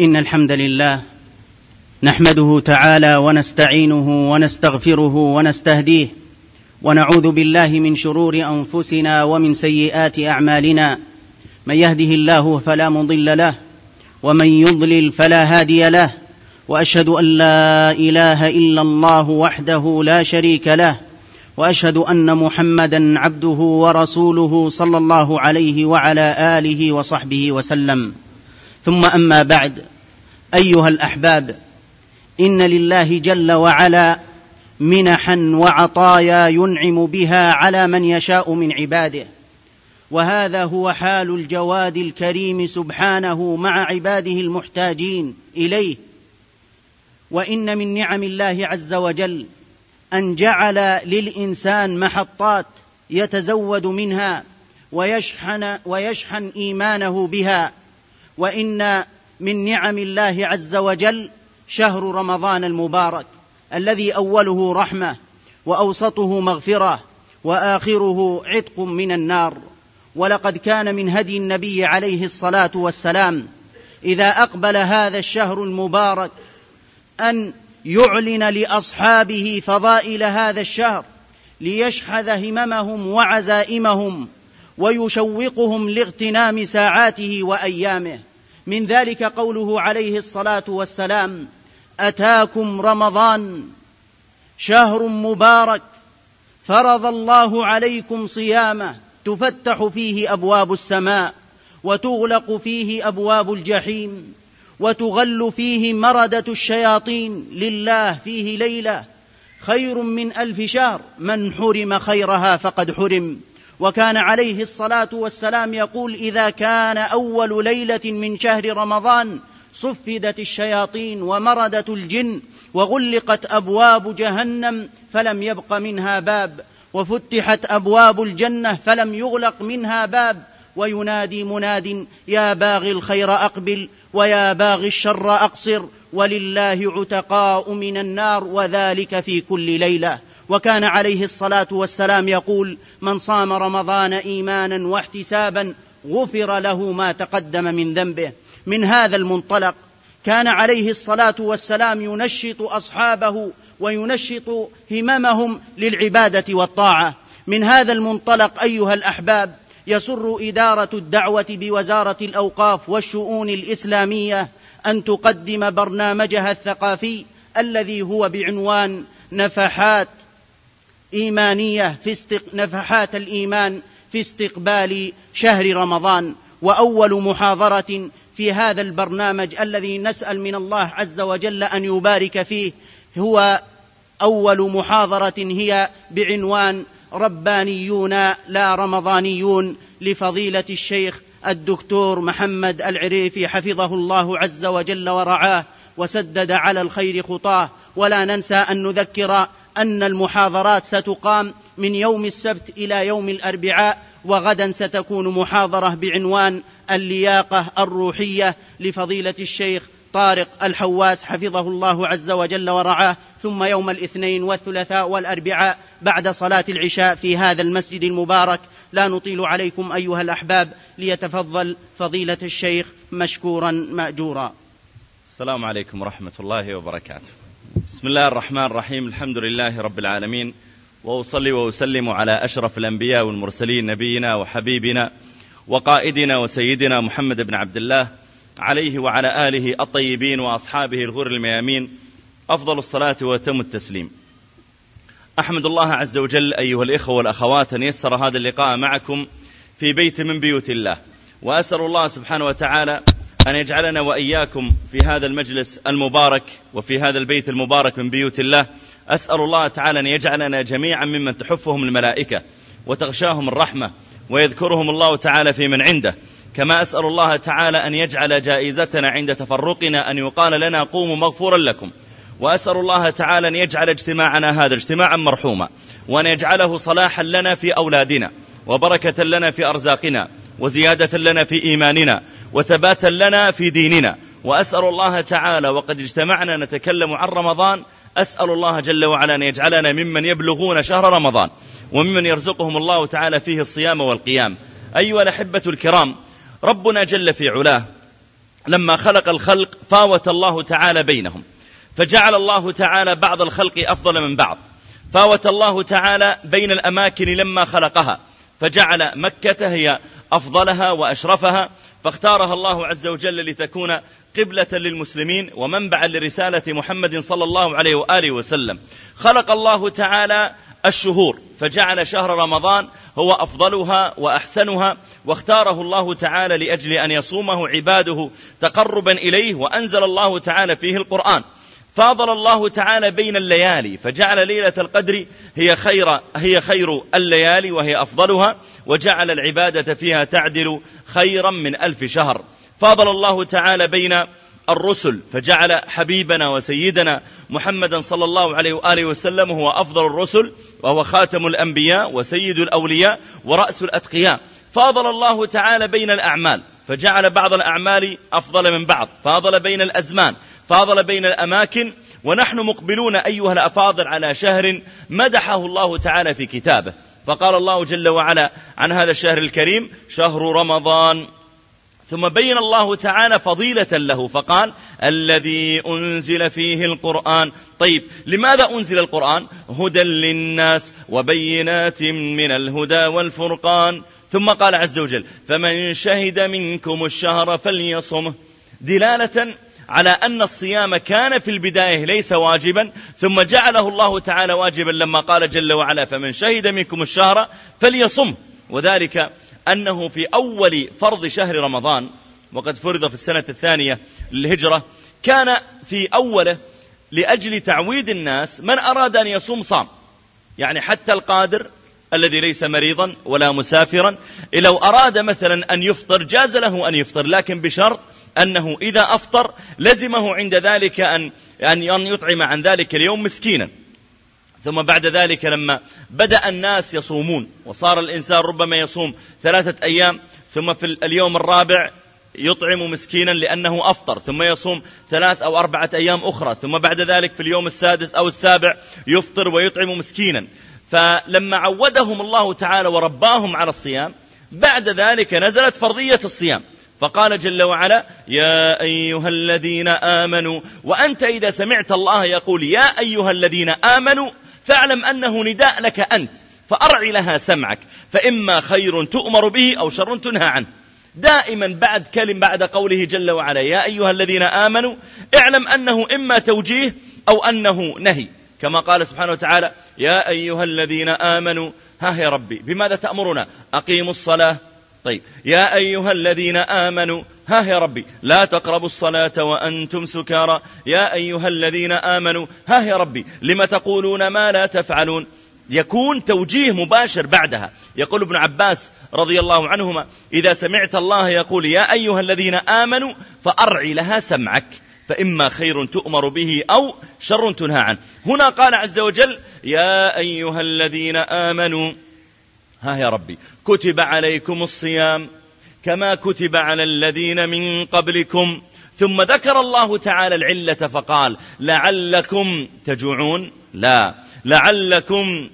إن الحمد لله نحمده تعالى ونستعينه ونستغفره ونستهديه ونعوذ بالله من شرور أنفسنا ومن سيئات أعمالنا. من يهده الله فلا مضل له ومن يضلل فلا هادي له وأشهد أن لا إله إلا الله وحده لا شريك له وأشهد أن محمدا عبده ورسوله صلى الله عليه وعلى آله وصحبه وسلم. ثم أما بعد أيها الأحباب إن لله جل وعلا منحا وعطايا ينعم بها على من يشاء من عباده وهذا هو حال الجواد الكريم سبحانه مع عباده المحتاجين إليه. وإن من نعم الله عز وجل أن جعل للإنسان محطات يتزود منها ويشحن ويشحن إيمانه بها وإن من نعم الله عز وجل شهر رمضان المبارك الذي أوله رحمة وأوسطه مغفرة وآخره عتق من النار. ولقد كان من هدي النبي عليه الصلاة والسلام إذا أقبل هذا الشهر المبارك أن يعلن لأصحابه فضائل هذا الشهر ليشحذ هممهم وعزائمهم ويشوقهم لاغتنام ساعاته وأيامه. من ذلك قوله عليه الصلاة والسلام أتاكم رمضان شهر مبارك فرض الله عليكم صيامه تفتح فيه أبواب السماء وتغلق فيه أبواب الجحيم وتغل فيه مردة الشياطين لله فيه ليلة خير من ألف شهر من حرم خيرها فقد حرم. وكان عليه الصلاة والسلام يقول إذا كان أول ليلة من شهر رمضان صفدت الشياطين ومردت الجن وغلقت أبواب جهنم فلم يبق منها باب وفتحت أبواب الجنة فلم يغلق منها باب وينادي مناد يا باغي الخير أقبل ويا باغي الشر أقصر ولله عتقاء من النار وذلك في كل ليلة. وكان عليه الصلاة والسلام يقول من صام رمضان إيمانا واحتسابا غفر له ما تقدم من ذنبه. من هذا المنطلق كان عليه الصلاة والسلام ينشط أصحابه وينشط هممهم للعبادة والطاعة. من هذا المنطلق أيها الأحباب يسر إدارة الدعوة بوزارة الأوقاف والشؤون الإسلامية أن تقدم برنامجها الثقافي الذي هو بعنوان نفحات إيمانية في استق... نفحات الإيمان في استقبال شهر رمضان وأول محاضرة في هذا البرنامج الذي نسأل من الله عز وجل أن يبارك فيه هو أول محاضرة هي بعنوان ربانيون لا رمضانيون لفضيلة الشيخ الدكتور محمد العريفي حفظه الله عز وجل ورعاه وسدد على الخير خطاه. ولا ننسى أن نذكر أن المحاضرات ستقام من يوم السبت إلى يوم الأربعاء وغدا ستكون محاضرة بعنوان اللياقة الروحية لفضيلة الشيخ طارق الحواس حفظه الله عز وجل ورعاه ثم يوم الاثنين والثلاثاء والأربعاء بعد صلاة العشاء في هذا المسجد المبارك. لا نطيل عليكم أيها الأحباب ليتفضل فضيلة الشيخ مشكورا ماجورا. السلام عليكم ورحمة الله وبركاته. بسم الله الرحمن الرحيم. الحمد لله رب العالمين. وأصلي وأسلم على أشرف الأنبياء والمرسلين نبينا وحبيبنا وقائدنا وسيدنا محمد بن عبد الله عليه وعلى آله الطيبين وأصحابه الغر الميامين. أفضل الصلاة وأتم التسليم. أحمد الله عز وجل أيها الإخوة والأخوات أن يسر هذا اللقاء معكم في بيت من بيوت الله. وأسأل الله سبحانه وتعالى أن يجعلنا وإياكم في هذا المجلس المبارك وفي هذا البيت المبارك من بيوت الله. أسأل الله تعالى أن يجعلنا جميعا ممن تحفهم الملائكة وتغشاهم الرحمة ويذكرهم الله تعالى في من عنده. كما أسأل الله تعالى أن يجعل جائزتنا عند تفرقنا أن يقال لنا قوموا مغفورا لكم. وأسأل الله تعالى أن يجعل اجتماعنا هذا اجتماعا مرحوما وأن يجعله صلاحا لنا في أولادنا وبركة لنا في أرزاقنا وزيادة لنا في إيماننا وثباتا لنا في ديننا. وأسأل الله تعالى وقد اجتمعنا نتكلم عن رمضان. أسأل الله جل وعلا أن يجعلنا ممن يبلغون شهر رمضان وممن يرزقهم الله تعالى فيه الصيام والقيام. أيها الأحبة الكرام ربنا جل في علاه لما خلق الخلق فاوت الله تعالى بينهم. فجعل الله تعالى بعض الخلق أفضل من بعض. فاوت الله تعالى بين الأماكن لما خلقها. فجعل مكة هي أفضلها وأشرفها. فاختارها الله عز وجل لتكون قبلة للمسلمين ومنبعا لرسالة محمد صلى الله عليه وآله وسلم. خلق الله تعالى الشهور فجعل شهر رمضان هو أفضلها وأحسنها واختاره الله تعالى لأجل أن يصومه عباده تقربا إليه وأنزل الله تعالى فيه القرآن. فاضل الله تعالى بين الليالي فجعل ليلة القدر هي خير هي خير الليالي وهي أفضلها. وجعل العبادة فيها تعدل خيرا من ألف شهر. فاضل الله تعالى بين الرسل فجعل حبيبنا وسيدنا محمدا صلى الله عليه وآله وسلم هو أفضل الرسل وهو خاتم الأنبياء وسيد الأولياء ورأس الأتقياء. فاضل الله تعالى بين الأعمال فجعل بعض الأعمال أفضل من بعض. فاضل بين الأزمان فاضل بين الأماكن ونحن مقبلون أيها الأفاضل على شهر مدحه الله تعالى في كتابه. فقال الله جل وعلا عن هذا الشهر الكريم شهر رمضان. ثم بين الله تعالى فضيلة له فقال الذي أنزل فيه القرآن. طيب لماذا أنزل القرآن؟ هدى للناس وبينات من الهدى والفرقان. ثم قال عز وجل فمن شهد منكم الشهر فليصمه. دلالة على أن الصيام كان في البداية ليس واجبا ثم جعله الله تعالى واجبا لما قال جل وعلا فمن شهد منكم الشهر فليصم وذلك أنه في أول فرض شهر رمضان وقد فرض في السنة الثانية للهجرة كان في أوله لأجل تعويد الناس من أراد أن يصوم صام. يعني حتى القادر الذي ليس مريضا ولا مسافرا لو أراد مثلا أن يفطر جاز له أن يفطر لكن بشرط أنه إذا أفطر لزمه عند ذلك أن أن يطعم عن ذلك اليوم مسكينا. ثم بعد ذلك لما بدأ الناس يصومون وصار الإنسان ربما يصوم ثلاثة أيام ثم في اليوم الرابع يطعم مسكينا لأنه أفطر ثم يصوم ثلاث أو أربعة أيام أخرى ثم بعد ذلك في اليوم السادس أو السابع يفطر ويطعم مسكينا. فلما عودهم الله تعالى ورباهم على الصيام بعد ذلك نزلت فرضية الصيام. فقال جل وعلا يا أيها الذين آمنوا وأنت إذا سمعت الله يقول يا أيها الذين آمنوا فاعلم أنه نداء لك أنت فأرع لها سمعك فإما خير تؤمر به أو شر تنهى عنه. دائما بعد كلم بعد قوله جل وعلا يا أيها الذين آمنوا اعلم أنه إما توجيه أو أنه نهي. كما قال سبحانه وتعالى يا أيها الذين آمنوا ها يا ربي بماذا تأمرنا؟ أقيموا الصلاة طيب. يا أيها الذين آمنوا ها يا ربي لا تقربوا الصلاة وأنتم سكارى. يا أيها الذين آمنوا ها يا ربي لم تقولون ما لا تفعلون؟ يكون توجيه مباشر بعدها. يقول ابن عباس رضي الله عنهما إذا سمعت الله يقول يا أيها الذين آمنوا فأرعي لها سمعك فإما خير تؤمر به أو شر تنهى عنه. هنا قال عز وجل يا أيها الذين آمنوا ها يا ربي. كتب عليكم الصيام كما كتب على الذين من قبلكم. ثم ذكر الله تعالى العلة فقال لعلكم تجوعون؟ لا. لعلكم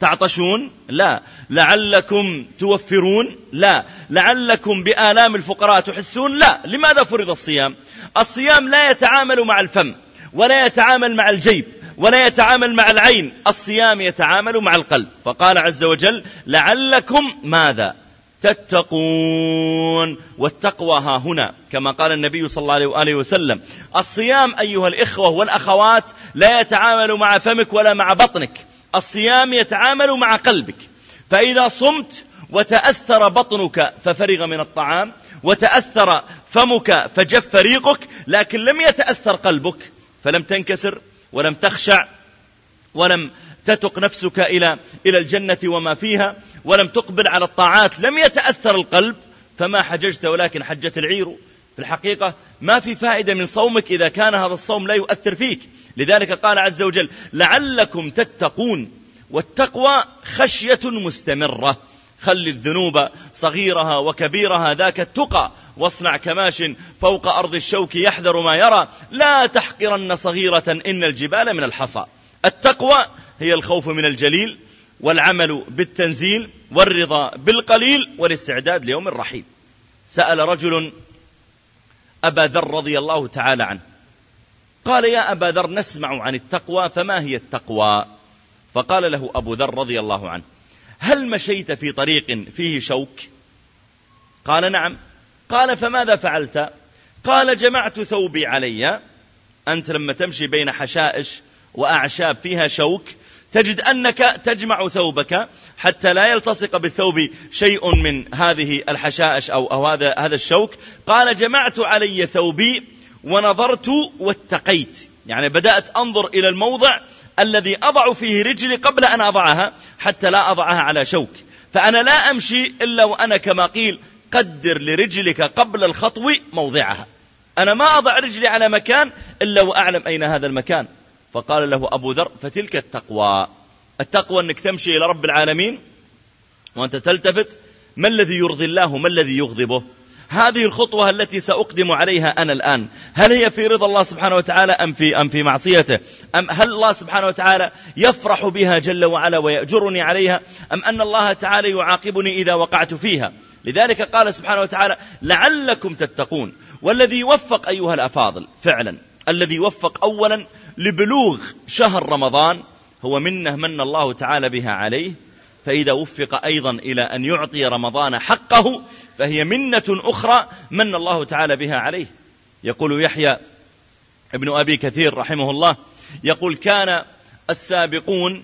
تعطشون؟ لا. لعلكم توفرون؟ لا. لعلكم بآلام الفقراء تحسون؟ لا. لماذا فرض الصيام؟ الصيام لا يتعامل مع الفم ولا يتعامل مع الجيب. ولا يتعامل مع العين الصيام يتعامل مع القلب. فقال عز وجل لعلكم ماذا تتقون؟ والتقوى ها هنا كما قال النبي صلى الله عليه وآله وسلم الصيام أيها الإخوة والأخوات لا يتعامل مع فمك ولا مع بطنك. الصيام يتعامل مع قلبك. فإذا صمت وتأثر بطنك ففرغ من الطعام وتأثر فمك فجف ريقك لكن لم يتأثر قلبك فلم تنكسر. ولم تخشع ولم تتق نفسك إلى إلى الجنة وما فيها ولم تقبل على الطاعات لم يتأثر القلب فما حججت ولكن حجت العير. في الحقيقة ما في فائدة من صومك إذا كان هذا الصوم لا يؤثر فيك. لذلك قال عز وجل لعلكم تتقون والتقوى خشية مستمرة. خل الذنوب صغيرها وكبيرها ذاك التقى واصنع كماش فوق أرض الشوك يحذر ما يرى. لا تحقرن صغيرة إن الجبال من الحصى. التقوى هي الخوف من الجليل والعمل بالتنزيل والرضا بالقليل والاستعداد ليوم الرحيل. سأل رجل أبا ذر رضي الله تعالى عنه. قال يا أبا ذر نسمع عن التقوى فما هي التقوى؟ فقال له أبو ذر رضي الله عنه. هل مشيت في طريق فيه شوك؟ قال نعم. قال فماذا فعلت؟ قال جمعت ثوبي علي. أنت لما تمشي بين حشائش وأعشاب فيها شوك تجد أنك تجمع ثوبك حتى لا يلتصق بالثوب شيء من هذه الحشائش أو, أو هذا هذا الشوك. قال جمعت علي ثوبي ونظرت واتقيت. يعني بدأت أنظر إلى الموضع الذي أضع فيه رجلي قبل أن أضعها حتى لا أضعها على شوك. فأنا لا أمشي إلا وأنا كما قيل قدر لرجلك قبل الخطو موضعها. أنا ما أضع رجلي على مكان إلا وأعلم أين هذا المكان. فقال له أبو ذر فتلك التقوى. التقوى أنك تمشي إلى رب العالمين وأنت تلتفت. ما الذي يرضي الله؟ ما الذي يغضبه? هذه الخطوة التي سأقدم عليها أنا الآن. هل هي في رضا الله سبحانه وتعالى أم في, أم في معصيته؟ أم هل الله سبحانه وتعالى يفرح بها جل وعلا ويأجرني عليها؟ أم أن الله تعالى يعاقبني إذا وقعت فيها؟ لذلك قال سبحانه وتعالى لعلكم تتقون. والذي يوفق أيها الأفاضل فعلا الذي يوفق أولا لبلوغ شهر رمضان هو منه من الله تعالى بها عليه فإذا وفق أيضا إلى أن يعطي رمضان حقه فهي منة أخرى من الله تعالى بها عليه. يقول يحيى ابن أبي كثير رحمه الله يقول كان السابقون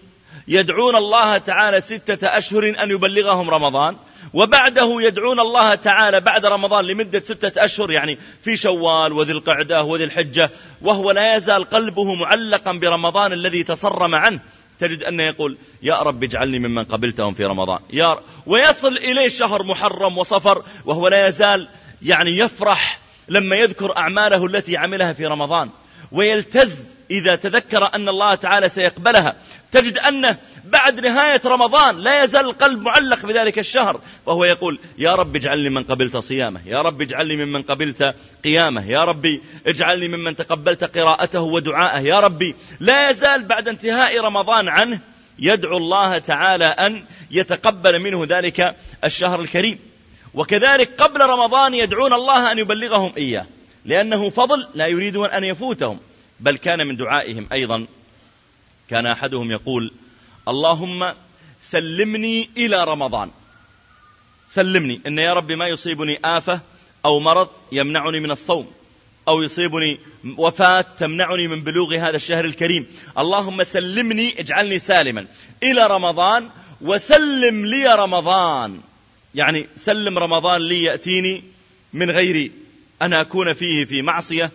يدعون الله تعالى ستة أشهر أن يبلغهم رمضان وبعده يدعون الله تعالى بعد رمضان لمدة ستة أشهر يعني في شوال وذي القعدة وذي الحجة وهو لا يزال قلبه معلقا برمضان الذي تصرم عنه. تجد أنه يقول يا رب اجعلني ممن قبلتهم في رمضان. يا رب ويصل إليه شهر محرم وصفر وهو لا يزال يعني يفرح لما يذكر أعماله التي عملها في رمضان ويلتذ إذا تذكر أن الله تعالى سيقبلها تجد أنه بعد نهاية رمضان لا يزال القلب معلق بذلك الشهر. فهو يقول يا رب اجعلني من قبلت صيامه يا رب اجعلني ممن قبلت قيامه يا ربي اجعلني ممن تقبلت قراءته ودعاءه يا ربي لا يزال بعد انتهاء رمضان عنه يدعو الله تعالى أن يتقبل منه ذلك الشهر الكريم. وكذلك قبل رمضان يدعون الله أن يبلغهم إياه لأنه فضل لا يريدون أن يفوتهم. بل كان من دعائهم أيضا. كان أحدهم يقول اللهم سلمني إلى رمضان. سلمني إن يا رب ما يصيبني آفة أو مرض يمنعني من الصوم أو يصيبني وفاة تمنعني من بلوغ هذا الشهر الكريم. اللهم سلمني اجعلني سالما إلى رمضان وسلم لي رمضان. يعني سلم رمضان لي يأتيني من غير أن أكون فيه في معصية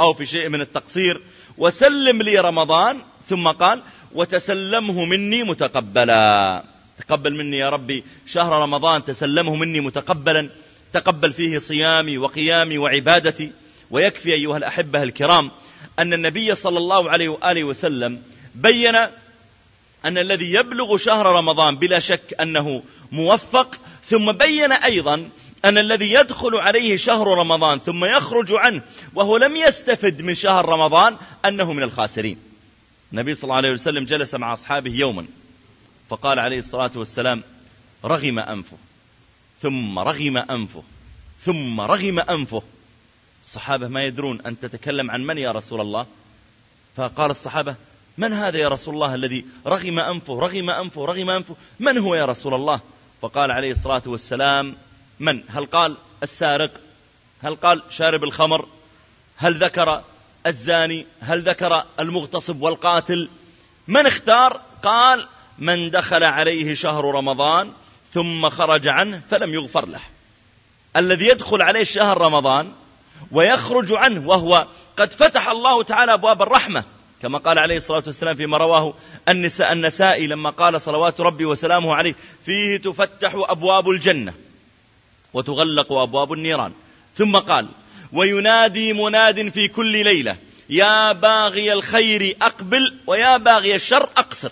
أو في شيء من التقصير وسلم لي رمضان ثم قال وتسلمه مني متقبلا. تقبل مني يا ربي شهر رمضان تسلمه مني متقبلا تقبل فيه صيامي وقيامي وعبادتي. ويكفي أيها الأحبة الكرام أن النبي صلى الله عليه وآله وسلم بين أن الذي يبلغ شهر رمضان بلا شك أنه موفق ثم بين أيضا أن الذي يدخل عليه شهر رمضان ثم يخرج عنه وهو لم يستفد من شهر رمضان أنه من الخاسرين. النبي صلى الله عليه وسلم جلس مع أصحابه يوما فقال عليه الصلاة والسلام رغم أنفه ثم رغم أنفه ثم رغم أنفه. الصحابة ما يدرون أن تتكلم عن من يا رسول الله؟ فقال الصحابة من هذا يا رسول الله الذي رغم أنفه رغم أنفه رغم أنفه؟ من هو يا رسول الله؟ فقال عليه الصلاة والسلام من؟ هل قال السارق؟ هل قال شارب الخمر؟ هل ذكر الزاني؟ هل ذكر المغتصب والقاتل؟ من اختار؟ قال من دخل عليه شهر رمضان ثم خرج عنه فلم يغفر له. الذي يدخل عليه شهر رمضان ويخرج عنه وهو قد فتح الله تعالى أبواب الرحمة كما قال عليه الصلاة والسلام فيما رواه النساء النسائي لما قال صلوات ربي وسلامه عليه فيه تفتح أبواب الجنة. وتغلق أبواب النيران. ثم قال وينادي مناد في كل ليلة يا باغي الخير أقبل ويا باغي الشر أقصر.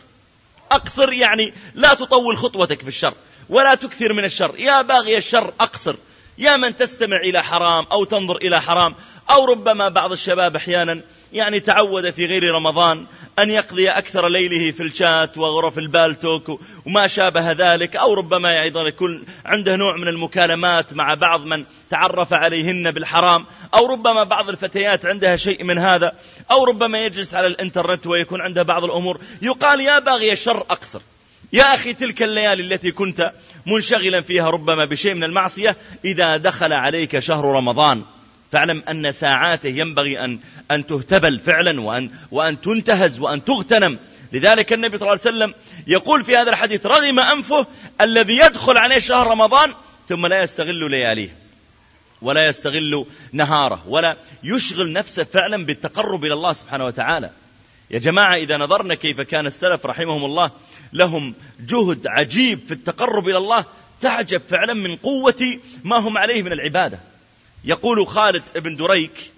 أقصر يعني لا تطول خطوتك في الشر ولا تكثر من الشر. يا باغي الشر أقصر. يا من تستمع إلى حرام أو تنظر إلى حرام أو ربما بعض الشباب أحيانا يعني تعود في غير رمضان أن يقضي أكثر ليله في الشات وغرف البالتوك وما شابه ذلك أو ربما أيضا يكون عنده نوع من المكالمات مع بعض من تعرف عليهن بالحرام أو ربما بعض الفتيات عندها شيء من هذا أو ربما يجلس على الإنترنت ويكون عنده بعض الأمور. يقال يا باغي الشر أقصر. يا أخي تلك الليالي التي كنت منشغلا فيها ربما بشيء من المعصية إذا دخل عليك شهر رمضان. فاعلم أن ساعاته ينبغي أن, أن تهتبل فعلا وأن, وأن تنتهز وأن تغتنم. لذلك النبي صلى الله عليه وسلم يقول في هذا الحديث رغم أنفه الذي يدخل عليه شهر رمضان ثم لا يستغل لياليه ولا يستغل نهاره ولا يشغل نفسه فعلا بالتقرب إلى الله سبحانه وتعالى. يا جماعة إذا نظرنا كيف كان السلف رحمهم الله لهم جهد عجيب في التقرب إلى الله تعجب فعلا من قوة ما هم عليه من العبادة. يقول خالد بن دريك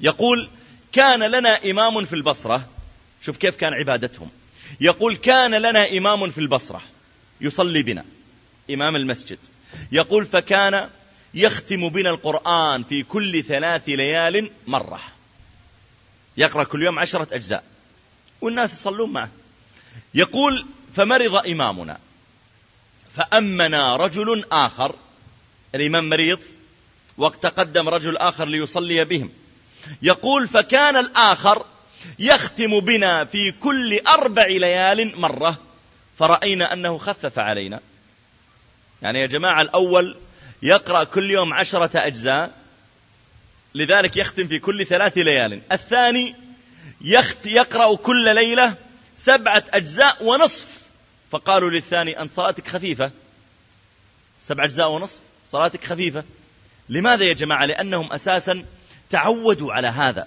يقول كان لنا إمام في البصرة. شوف كيف كان عبادتهم. يقول كان لنا إمام في البصرة. يصلي بنا إمام المسجد. يقول فكان يختم بنا القرآن في كل ثلاث ليال مرة. يقرأ كل يوم عشرة أجزاء والناس يصلون معه. يقول فمرض إمامنا فأمنا رجل آخر الإمام مريض وقت تقدم رجل آخر ليصلي بهم. يقول فكان الآخر يختم بنا في كل أربع ليال مرة فرأينا أنه خفف علينا. يعني يا جماعة الأول يقرأ كل يوم عشرة أجزاء لذلك يختم في كل ثلاث ليال. الثاني يخت يقرأ كل ليلة سبعة أجزاء ونصف. فقالوا للثاني أنت صلاتك خفيفة؟ سبعة أجزاء ونصف؟ صلاتك خفيفة؟ لماذا يا جماعة؟ لأنهم أساسا تعودوا على هذا.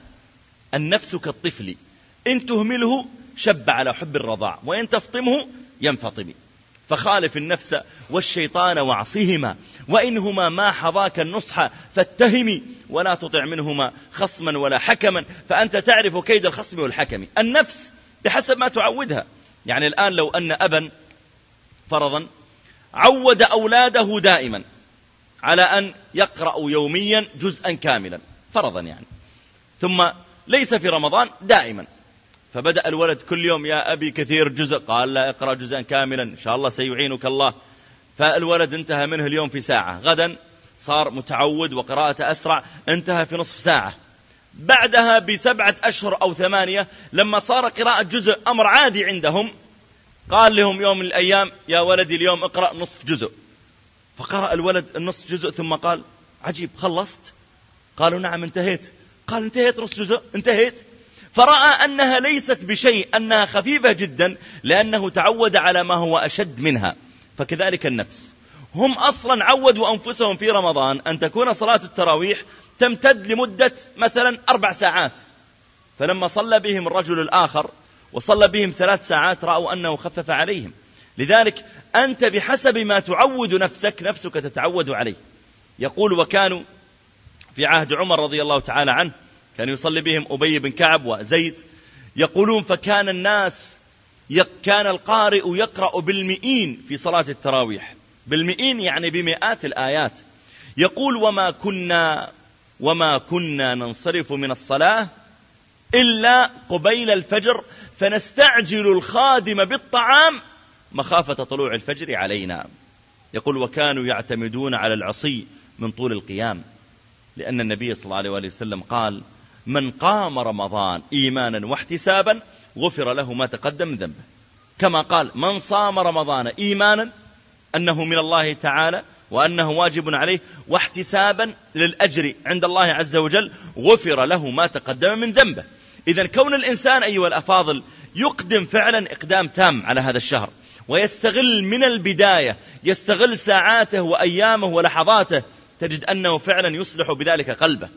النفس كالطفل. إن تهمله شب على حب الرضاع وإن تفطمه ينفطم. فخالف النفس والشيطان وعصهما وإنهما ما حظاك النصح فاتهمي ولا تطع منهما خصما ولا حكما فأنت تعرف كيد الخصم والحكم. النفس بحسب ما تعودها. يعني الآن لو أن أبا فرضا عود أولاده دائما. على أن يقرأوا يوميا جزءا كاملا فرضا يعني. ثم ليس في رمضان دائما. فبدأ الولد كل يوم يا أبي كثير جزء. قال لا اقرأ جزءا كاملا إن شاء الله سيعينك الله. فالولد انتهى منه اليوم في ساعة. غدا صار متعود وقراءته أسرع انتهى في نصف ساعة. بعدها بسبعة أشهر أو ثمانية لما صار قراءة جزء أمر عادي عندهم قال لهم يوم من الأيام يا ولدي اليوم اقرأ نصف جزء. فقرأ الولد النصف جزء ثم قال عجيب خلصت. قالوا نعم انتهيت. قال انتهيت نصف جزء انتهيت. فرأى أنها ليست بشيء أنها خفيفة جدا لأنه تعود على ما هو أشد منها فكذلك النفس. هم أصلا عودوا أنفسهم في رمضان أن تكون صلاة التراويح تمتد لمدة مثلا أربع ساعات. فلما صلى بهم الرجل الآخر وصلى بهم ثلاث ساعات رأوا أنه خفف عليهم. لذلك أنت بحسب ما تعود نفسك نفسك تتعود عليه. يقول وكانوا في عهد عمر رضي الله تعالى عنه كان يصلي بهم أبي بن كعب وزيد يقولون فكان الناس كان القارئ يقرأ بالمئين في صلاة التراويح. بالمئين يعني بمئات الآيات. يقول وما كنا وما كنا ننصرف من الصلاة إلا قبيل الفجر فنستعجل الخادم بالطعام مخافة طلوع الفجر علينا. يقول وكانوا يعتمدون على العصي من طول القيام. لأن النبي صلى الله عليه وسلم قال من قام رمضان إيمانا واحتسابا غفر له ما تقدم من ذنبه. كما قال من صام رمضان إيمانا أنه من الله تعالى وأنه واجب عليه واحتسابا للأجر عند الله عز وجل غفر له ما تقدم من ذنبه. إذا كون الإنسان أيها الأفاضل يقدم فعلا إقدام تام على هذا الشهر. ويستغل من البداية يستغل ساعاته وأيامه ولحظاته تجد أنه فعلا يصلح بذلك قلبه.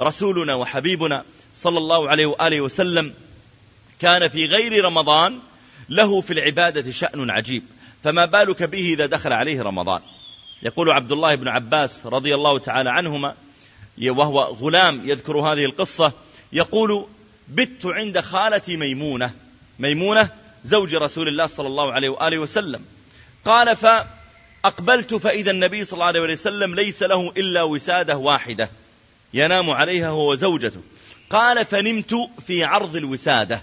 رسولنا وحبيبنا صلى الله عليه وآله وسلم كان في غير رمضان له في العبادة شأن عجيب. فما بالك به إذا دخل عليه رمضان؟ يقول عبد الله بن عباس رضي الله تعالى عنهما وهو غلام يذكر هذه القصة يقول بت عند خالتي ميمونة. ميمونة زوج رسول الله صلى الله عليه وآله وسلم. قال فأقبلت فإذا النبي صلى الله عليه وسلم ليس له إلا وسادة واحدة ينام عليها هو وزوجته. قال فنمت في عرض الوسادة.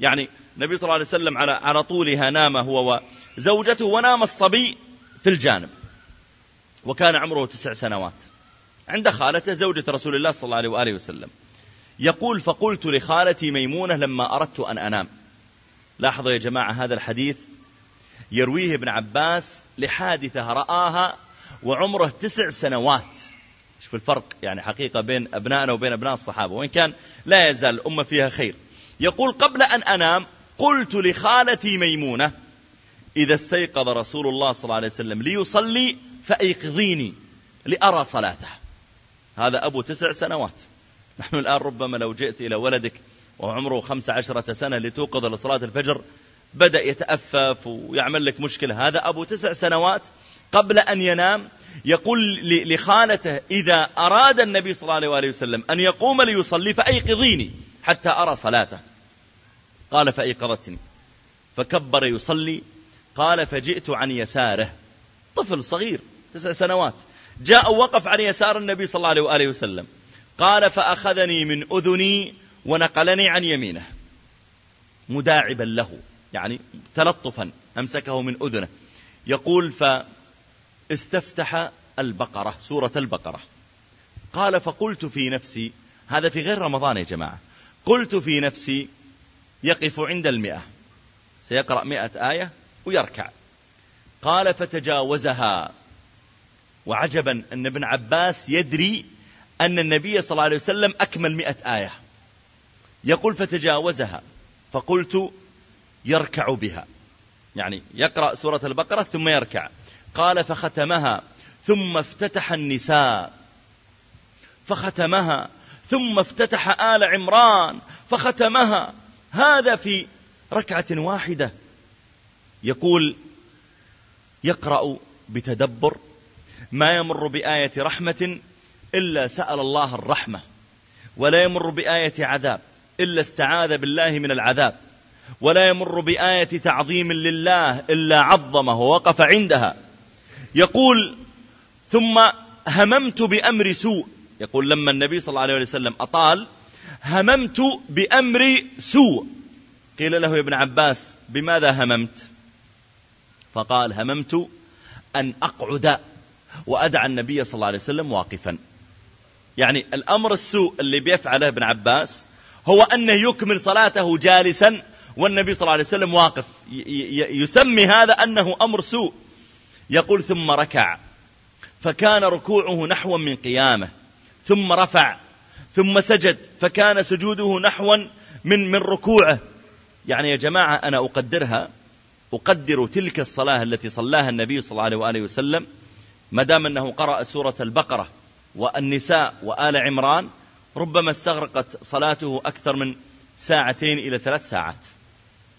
يعني النبي صلى الله عليه وسلم على على طولها نام هو وزوجته ونام الصبي في الجانب. وكان عمره تسع سنوات. عند خالته زوجة رسول الله صلى الله عليه وآله وسلم. يقول فقلت لخالتي ميمونة لما أردت أن أنام. لاحظوا يا جماعة هذا الحديث يرويه ابن عباس لحادثة رآها وعمره تسع سنوات. شوف الفرق يعني حقيقة بين أبنائنا وبين أبناء الصحابة وإن كان لا يزال الأمة فيها خير. يقول قبل أن أنام قلت لخالتي ميمونة إذا استيقظ رسول الله صلى الله عليه وسلم ليصلي فأيقظيني لأرى صلاته. هذا أبو تسع سنوات. نحن الآن ربما لو جئت إلى ولدك وعمره خمس عشرة سنة لتوقظ لصلاة الفجر بدأ يتأفف ويعمل لك مشكلة. هذا أبو تسع سنوات قبل أن ينام يقول لخالته إذا أراد النبي صلى الله عليه وسلم أن يقوم ليصلي فأيقظيني حتى أرى صلاته. قال فأيقظتني. فكبر يصلي. قال فجئت عن يساره. طفل صغير تسع سنوات. جاء ووقف عن يسار النبي صلى الله عليه وسلم. قال فأخذني من أذني ونقلني عن يمينه. مداعبا له يعني تلطفا أمسكه من أذنه. يقول فاستفتح البقرة سورة البقرة. قال فقلت في نفسي هذا في غير رمضان يا جماعة. قلت في نفسي يقف عند المئة. سيقرأ مئة آية ويركع. قال فتجاوزها. وعجبا أن ابن عباس يدري أن النبي صلى الله عليه وسلم أكمل مئة آية. يقول فتجاوزها فقلت يركع بها. يعني يقرأ سورة البقرة ثم يركع. قال فختمها ثم افتتح النساء. فختمها ثم افتتح آل عمران. فختمها. هذا في ركعة واحدة. يقول يقرأ بتدبر ما يمر بآية رحمة إلا سأل الله الرحمة ولا يمر بآية عذاب. إلا استعاذ بالله من العذاب. ولا يمر بآية تعظيم لله إلا عظمه ووقف عندها. يقول ثم هممت بأمر سوء. يقول لما النبي صلى الله عليه وسلم أطال هممت بأمر سوء. قيل له يا ابن عباس بماذا هممت؟ فقال هممت أن أقعد وأدعى النبي صلى الله عليه وسلم واقفا. يعني الأمر السوء اللي بيفعله ابن عباس هو أنه يكمل صلاته جالسا والنبي صلى الله عليه وسلم واقف. يسمي هذا أنه أمر سوء. يقول ثم ركع. فكان ركوعه نحو من قيامة. ثم رفع. ثم سجد. فكان سجوده نحوا من من ركوعه. يعني يا جماعة أنا أقدرها. أقدر تلك الصلاة التي صلاها النبي صلى الله عليه وسلم ما دام أنه قرأ سورة البقرة والنساء وآل عمران ربما استغرقت صلاته أكثر من ساعتين إلى ثلاث ساعات.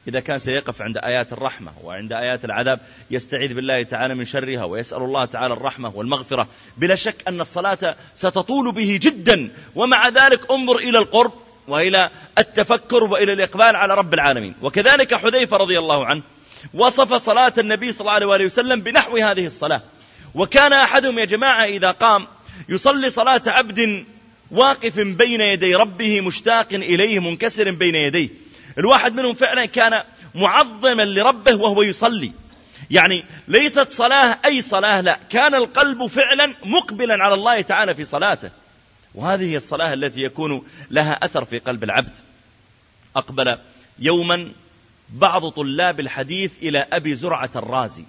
إذا كان سيقف عند آيات الرحمة وعند آيات العذاب يستعيذ بالله تعالى من شرها ويسأل الله تعالى الرحمة والمغفرة. بلا شك أن الصلاة ستطول به جدا. ومع ذلك انظر إلى القرب وإلى التفكر وإلى الإقبال على رب العالمين. وكذلك حذيفة رضي الله عنه وصف صلاة النبي صلى الله عليه وسلم بنحو هذه الصلاة. وكان أحدهم يا جماعة إذا قام يصلي صلاة عبد واقف بين يدي ربه مشتاق إليه منكسر بين يديه. الواحد منهم فعلا كان معظما لربه وهو يصلي. يعني ليست صلاة أي صلاة لا. كان القلب فعلا مقبلا على الله تعالى في صلاته. وهذه هي الصلاة التي يكون لها أثر في قلب العبد. أقبل يوما بعض طلاب الحديث إلى أبي زرعة الرازي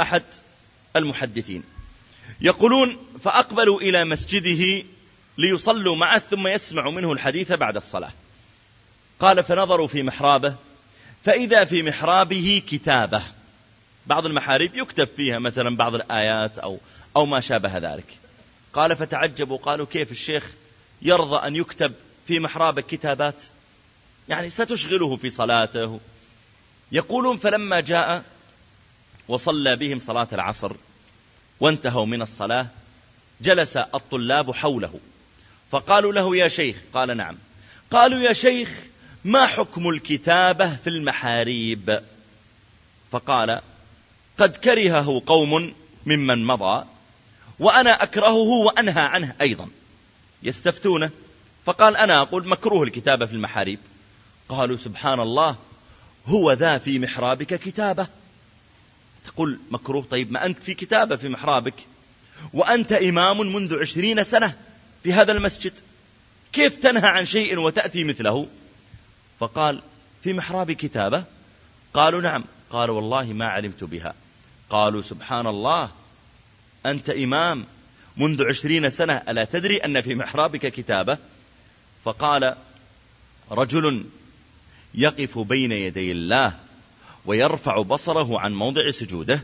أحد المحدثين. يقولون فأقبلوا إلى مسجده ليصلوا معه ثم يسمعوا منه الحديث بعد الصلاة. قال فنظروا في محرابه فإذا في محرابه كتابة. بعض المحاريب يكتب فيها مثلا بعض الآيات أو, أو ما شابه ذلك. قال فتعجبوا قالوا كيف الشيخ يرضى أن يكتب في محرابك كتابات؟ يعني ستشغله في صلاته. يقولون فلما جاء وصلى بهم صلاة العصر وانتهوا من الصلاة جلس الطلاب حوله. فقالوا له يا شيخ قال نعم. قالوا يا شيخ ما حكم الكتابة في المحاريب؟ فقال قد كرهه قوم ممن مضى وأنا أكرهه وأنهى عنه أيضا. يستفتونه؟ فقال أنا أقول مكروه الكتابة في المحاريب. قالوا سبحان الله هو ذا في محرابك كتابة. تقول مكروه طيب ما أنت في كتابة في محرابك؟ وأنت إمام منذ عشرين سنة. في هذا المسجد كيف تنهى عن شيء وتأتي مثله؟ فقال في محراب كتابة؟ قالوا نعم. قال والله ما علمت بها. قالوا سبحان الله أنت إمام. منذ عشرين سنة ألا تدري أن في محرابك كتابة؟ فقال رجل يقف بين يدي الله ويرفع بصره عن موضع سجوده.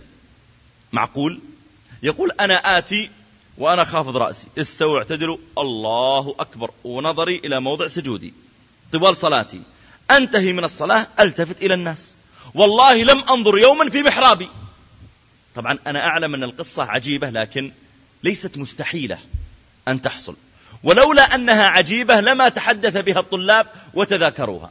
معقول؟ يقول أنا آتي وأنا خافض رأسي. استوى اعتدلوا الله أكبر. ونظري إلى موضع سجودي. طوال صلاتي. أنتهي من الصلاة. ألتفت إلى الناس. والله لم أنظر يوما في محرابي. طبعا أنا أعلم أن القصة عجيبة لكن ليست مستحيلة أن تحصل. ولولا أنها عجيبة لما تحدث بها الطلاب وتذاكروها.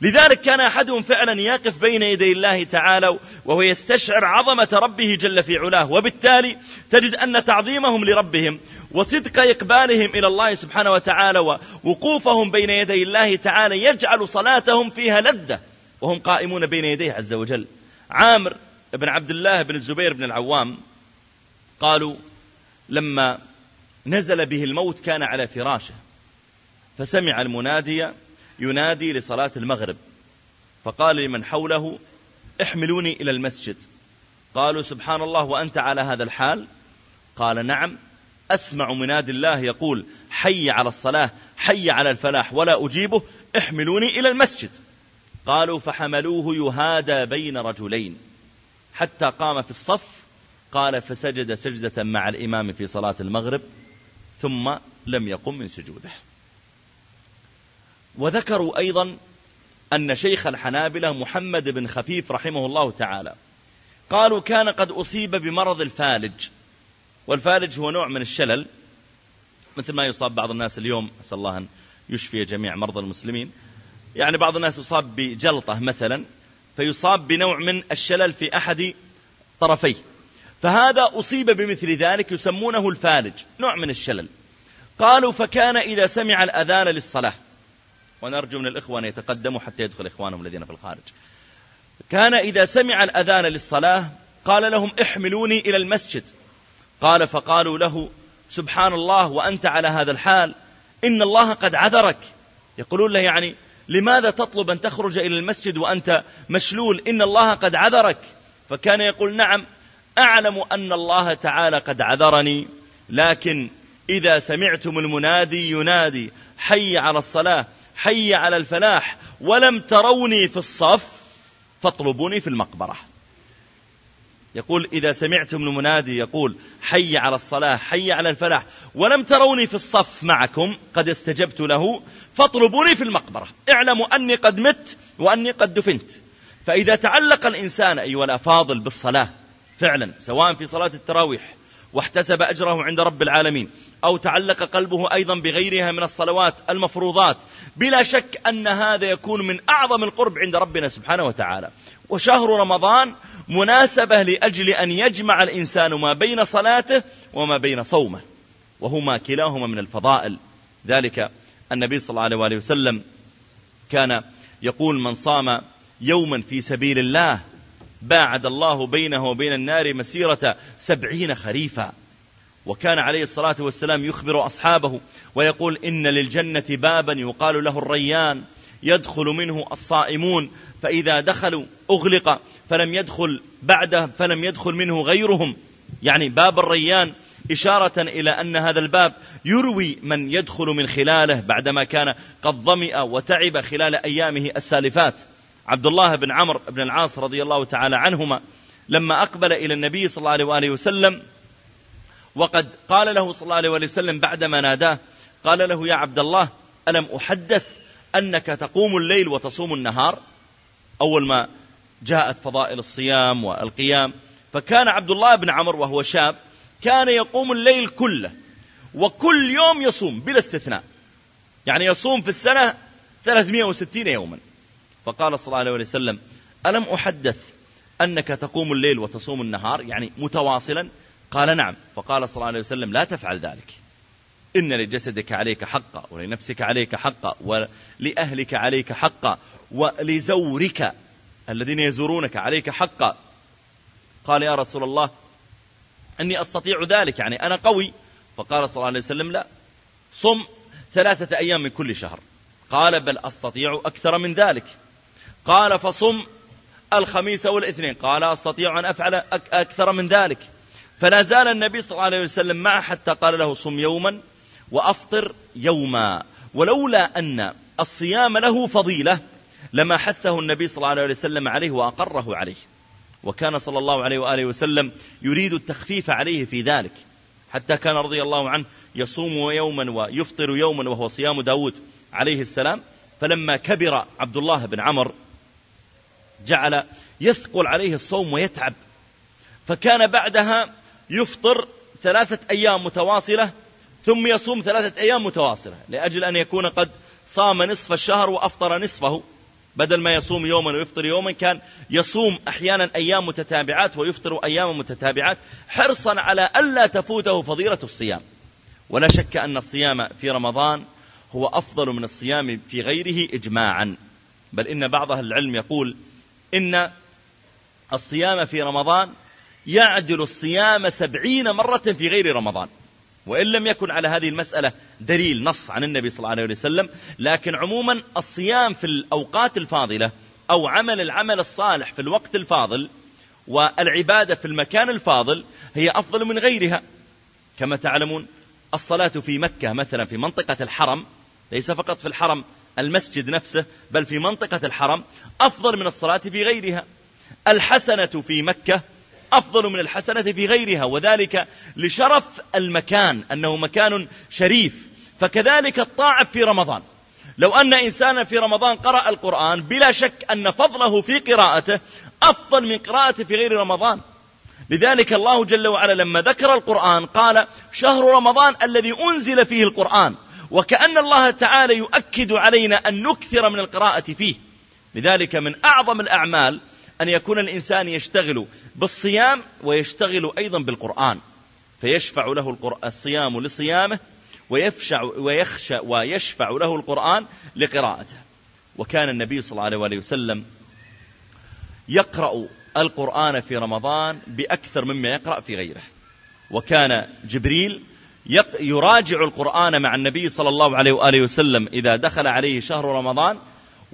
لذلك كان أحدهم فعلا يقف بين يدي الله تعالى وهو يستشعر عظمة ربه جل في علاه. وبالتالي تجد أن تعظيمهم لربهم وصدق إقبالهم إلى الله سبحانه وتعالى ووقوفهم بين يدي الله تعالى يجعل صلاتهم فيها لذة. وهم قائمون بين يديه عز وجل. عامر بن عبد الله بن الزبير بن العوام قالوا لما نزل به الموت كان على فراشه. فسمع المنادي ينادي لصلاة المغرب. فقال لمن حوله احملوني إلى المسجد. قالوا سبحان الله وأنت على هذا الحال؟ قال نعم. أسمع منادي الله يقول حي على الصلاة حي على الفلاح ولا أجيبه احملوني إلى المسجد. قالوا فحملوه يهادى بين رجلين. حتى قام في الصف قال فسجد سجدة مع الإمام في صلاة المغرب ثم لم يقم من سجوده. وذكروا أيضا أن شيخ الحنابلة محمد بن خفيف رحمه الله تعالى قالوا كان قد أصيب بمرض الفالج والفالج هو نوع من الشلل مثل ما يصاب بعض الناس اليوم أسأل الله أن يشفي جميع مرضى المسلمين. يعني بعض الناس يصاب بجلطة مثلا فيصاب بنوع من الشلل في أحد طرفيه. فهذا أصيب بمثل ذلك يسمونه الفالج نوع من الشلل. قالوا فكان إذا سمع الأذان للصلاة. ونرجو من الإخوة أن يتقدموا حتى يدخل إخوانهم الذين في الخارج. كان إذا سمع الأذان للصلاة قال لهم احملوني إلى المسجد. قال فقالوا له سبحان الله وأنت على هذا الحال إن الله قد عذرك. يقولون له يعني لماذا تطلب أن تخرج إلى المسجد وأنت مشلول؟ إن الله قد عذرك. فكان يقول نعم أعلم أن الله تعالى قد عذرني لكن إذا سمعتم المنادي ينادي حي على الصلاة. حي على الفلاح ولم تروني في الصف فاطلبوني في المقبرة. يقول إذا سمعتم المنادي يقول حي على الصلاة حي على الفلاح ولم تروني في الصف معكم قد استجبت له فاطلبوني في المقبرة. اعلموا أني قد مت وأني قد دفنت. فإذا تعلق الإنسان أيها الأفاضل بالصلاة فعلا سواء في صلاة التراويح واحتسب أجره عند رب العالمين أو تعلق قلبه أيضا بغيرها من الصلوات المفروضات. بلا شك أن هذا يكون من أعظم القرب عند ربنا سبحانه وتعالى. وشهر رمضان مناسبة لأجل أن يجمع الإنسان ما بين صلاته وما بين صومه وهما كلاهما من الفضائل. ذلك النبي صلى الله عليه وسلم كان يقول من صام يوما في سبيل الله باعد الله بينه وبين النار مسيرة سبعين خريفا. وكان عليه الصلاة والسلام يخبر أصحابه ويقول إن للجنة بابا يقال له الريان يدخل منه الصائمون فإذا دخلوا أغلق فلم يدخل بعده فلم يدخل منه غيرهم. يعني باب الريان إشارة إلى أن هذا الباب يروي من يدخل من خلاله بعدما كان قد ظمئ وتعب خلال أيامه السالفات. عبد الله بن عمرو بن العاص رضي الله تعالى عنهما لما أقبل إلى النبي صلى الله عليه وسلم وقد قال له صلى الله عليه وسلم بعدما ناداه قال له يا عبد الله ألم أحدث أنك تقوم الليل وتصوم النهار؟ أول ما جاءت فضائل الصيام والقيام فكان عبد الله بن عمرو وهو شاب كان يقوم الليل كله وكل يوم يصوم بلا استثناء. يعني يصوم في السنة 360 يوما. فقال صلى الله عليه وسلم ألم أحدث أنك تقوم الليل وتصوم النهار؟ يعني متواصلا قال نعم. فقال صلى الله عليه وسلم لا تفعل ذلك. إن لجسدك عليك حقا ولنفسك عليك حقا ولأهلك عليك حقا ولزورك الذين يزورونك عليك حقا. قال يا رسول الله أني أستطيع ذلك يعني أنا قوي. فقال صلى الله عليه وسلم لا. صم ثلاثة أيام من كل شهر. قال بل أستطيع أكثر من ذلك. قال فصم الخميس والإثنين. قال أستطيع أن أفعل أكثر من ذلك. فلا زال النبي صلى الله عليه وسلم معه حتى قال له صم يوما وأفطر يوما. ولولا أن الصيام له فضيلة لما حثه النبي صلى الله عليه وسلم عليه وأقره عليه. وكان صلى الله عليه وآله وسلم يريد التخفيف عليه في ذلك. حتى كان رضي الله عنه يصوم يوما ويفطر يوما وهو صيام داود عليه السلام. فلما كبر عبد الله بن عمر جعل يثقل عليه الصوم ويتعب. فكان بعدها يفطر ثلاثة أيام متواصلة ثم يصوم ثلاثة أيام متواصلة لأجل أن يكون قد صام نصف الشهر وأفطر نصفه. بدل ما يصوم يوما ويفطر يوما كان يصوم أحيانا أيام متتابعات ويفطر أيام متتابعات حرصا على ألا تفوته فضيلة الصيام. ولا شك أن الصيام في رمضان هو أفضل من الصيام في غيره إجماعا. بل إن بعض أهل العلم يقول إن الصيام في رمضان يعدل الصيام سبعين مرة في غير رمضان. وإن لم يكن على هذه المسألة دليل نص عن النبي صلى الله عليه وسلم لكن عموما الصيام في الأوقات الفاضلة أو عمل العمل الصالح في الوقت الفاضل والعبادة في المكان الفاضل هي أفضل من غيرها. كما تعلمون الصلاة في مكة مثلا في منطقة الحرم ليس فقط في الحرم المسجد نفسه بل في منطقة الحرم أفضل من الصلاة في غيرها. الحسنة في مكة أفضل من الحسنة في غيرها وذلك لشرف المكان أنه مكان شريف. فكذلك الطاعة في رمضان. لو أن إنسانا في رمضان قرأ القرآن بلا شك أن فضله في قراءته أفضل من قراءته في غير رمضان. لذلك الله جل وعلا لما ذكر القرآن قال شهر رمضان الذي أنزل فيه القرآن. وكأن الله تعالى يؤكد علينا أن نكثر من القراءة فيه. لذلك من أعظم الأعمال أن يكون الإنسان يشتغل بالصيام ويشتغل أيضا بالقرآن. فيشفع له الصيام لصيامه ويفشع ويخشى ويشفع له القرآن لقراءته. وكان النبي صلى الله عليه وسلم يقرأ القرآن في رمضان بأكثر مما يقرأ في غيره. وكان جبريل يراجع القرآن مع النبي صلى الله عليه وآله وسلم إذا دخل عليه شهر رمضان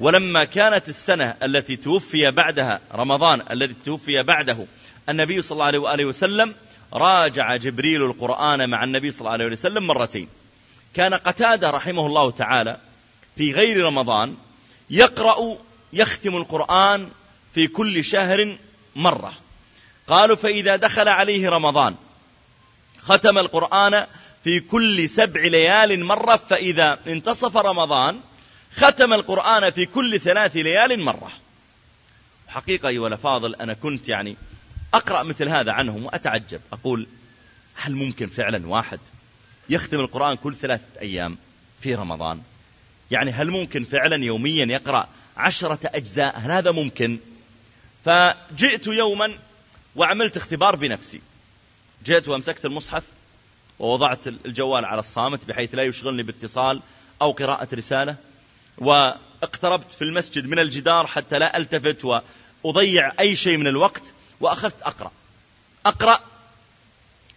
ولما كانت السنة التي توفي بعدها رمضان الذي توفي بعده النبي صلى الله عليه وآله وسلم راجع جبريل القرآن مع النبي صلى الله عليه وسلم مرتين. كان قتادة رحمه الله تعالى في غير رمضان يقرأ يختم القرآن في كل شهر مرة. قالوا فإذا دخل عليه رمضان ختم القرآن في كل سبع ليال مرة فإذا انتصف رمضان ختم القرآن في كل ثلاث ليال مرة. حقيقة أيها الأفاضل أنا كنت يعني أقرأ مثل هذا عنهم وأتعجب. أقول هل ممكن فعلا واحد يختم القرآن كل ثلاثة أيام في رمضان؟ يعني هل ممكن فعلا يوميا يقرأ عشرة أجزاء؟ هل هذا ممكن؟ فجئت يوما وعملت اختبار بنفسي. جئت وأمسكت المصحف ووضعت الجوال على الصامت بحيث لا يشغلني باتصال أو قراءة رسالة. واقتربت في المسجد من الجدار حتى لا ألتفت وأضيع أي شيء من الوقت وأخذت أقرأ. أقرأ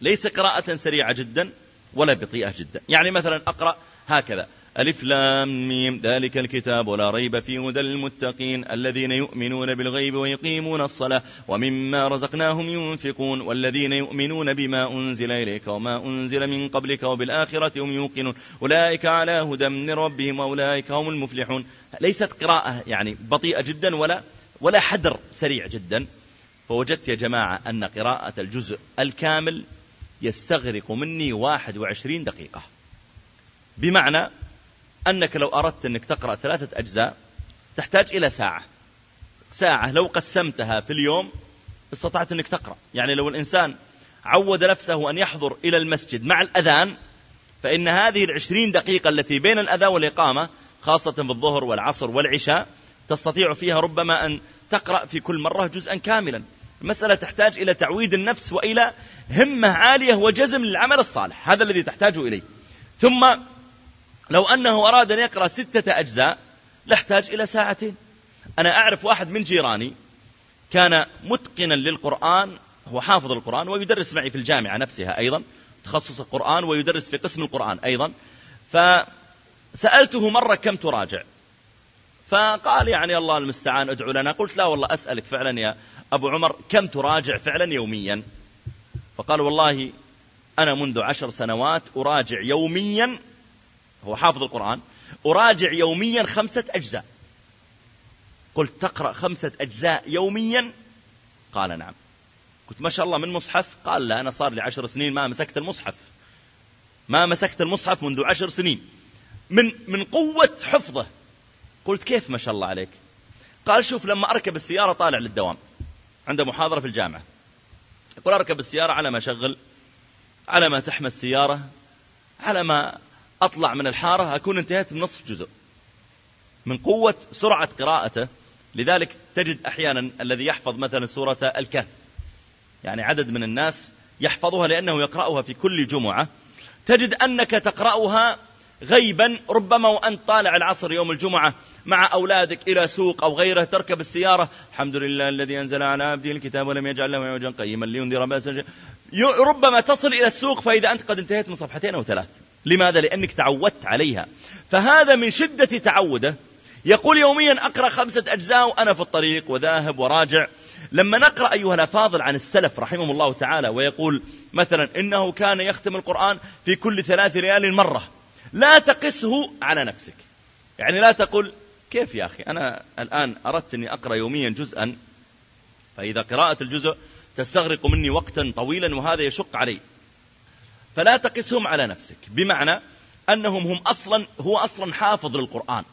ليس قراءة سريعة جدا ولا بطيئة جدا. يعني مثلا أقرأ هكذا. ألف لام ميم. ذلك الكتاب ولا ريب فيه هدى للمتقين الذين يؤمنون بالغيب ويقيمون الصلاة ومما رزقناهم ينفقون والذين يؤمنون بما أنزل إليك وما أنزل من قبلك وبالآخرة هم يوقنون. أولئك على هدى من ربهم وأولئك هم المفلحون. ليست قراءة يعني بطيئة جدا ولا ولا حدر سريع جدا. فوجدت يا جماعة أن قراءة الجزء الكامل يستغرق مني 21 دقيقة. بمعنى أنك لو أردت أنك تقرأ ثلاثة أجزاء تحتاج إلى ساعة. ساعة لو قسمتها في اليوم استطعت أنك تقرأ. يعني لو الإنسان عود نفسه أن يحضر إلى المسجد مع الأذان فإن هذه العشرين دقيقة التي بين الأذان والإقامة خاصة في الظهر والعصر والعشاء تستطيع فيها ربما أن تقرأ في كل مرة جزءا كاملا. المسألة تحتاج إلى تعويد النفس وإلى همة عالية وجزم للعمل الصالح. هذا الذي تحتاج إليه. ثم لو أنه أراد أن يقرأ ستة أجزاء لاحتاج إلى ساعتين. أنا أعرف واحد من جيراني كان متقنا للقرآن هو حافظ القرآن ويدرس معي في الجامعة نفسها أيضا تخصص القرآن ويدرس في قسم القرآن أيضا. فسألته مرة كم تراجع؟ فقال يعني الله المستعان ادعو لنا. قلت لا والله أسألك فعلا يا أبو عمر كم تراجع فعلا يوميا؟ فقال والله أنا منذ عشر سنوات أراجع يوميا هو حافظ القرآن أراجع يوميا خمسة أجزاء. قلت تقرأ خمسة أجزاء يوميا؟ قال نعم. قلت ما شاء الله من مصحف؟ قال لا أنا صار لي عشر سنين ما مسكت المصحف. ما مسكت المصحف منذ عشر سنين. من من قوة حفظه. قلت كيف ما شاء الله عليك؟ قال شوف لما أركب السيارة طالع للدوام عنده محاضرة في الجامعة. يقول أركب السيارة على ما أشغل على ما تحمى السيارة على ما أطلع من الحارة أكون انتهيت من نصف جزء. من قوة سرعة قراءته لذلك تجد أحيانا الذي يحفظ مثلا سورة الكهف. يعني عدد من الناس يحفظها لأنه يقرأها في كل جمعة. تجد أنك تقرأها غيبا ربما وأنت طالع العصر يوم الجمعة مع أولادك إلى سوق أو غيره تركب السيارة. الحمد لله الذي أنزل على عبده الكتاب ولم يجعل له عوجا قيما لينذر بأسا ربما تصل إلى السوق فإذا أنت قد انتهيت من صفحتين أو ثلاث لماذا؟ لأنك تعودت عليها. فهذا من شدة تعوده. يقول يوميا أقرأ خمسة أجزاء وأنا في الطريق وذاهب وراجع. لما نقرأ أيها الأفاضل عن السلف رحمه الله تعالى ويقول مثلا إنه كان يختم القرآن في كل ثلاث ريال مرة. لا تقسه على نفسك. يعني لا تقول كيف يا أخي؟ أنا الآن أردت أني أقرأ يوميا جزءا. فإذا قراءة الجزء تستغرق مني وقتا طويلا وهذا يشق علي. فلا تقسهم على نفسك. بمعنى أنهم هم أصلا هو أصلا حافظ للقرآن.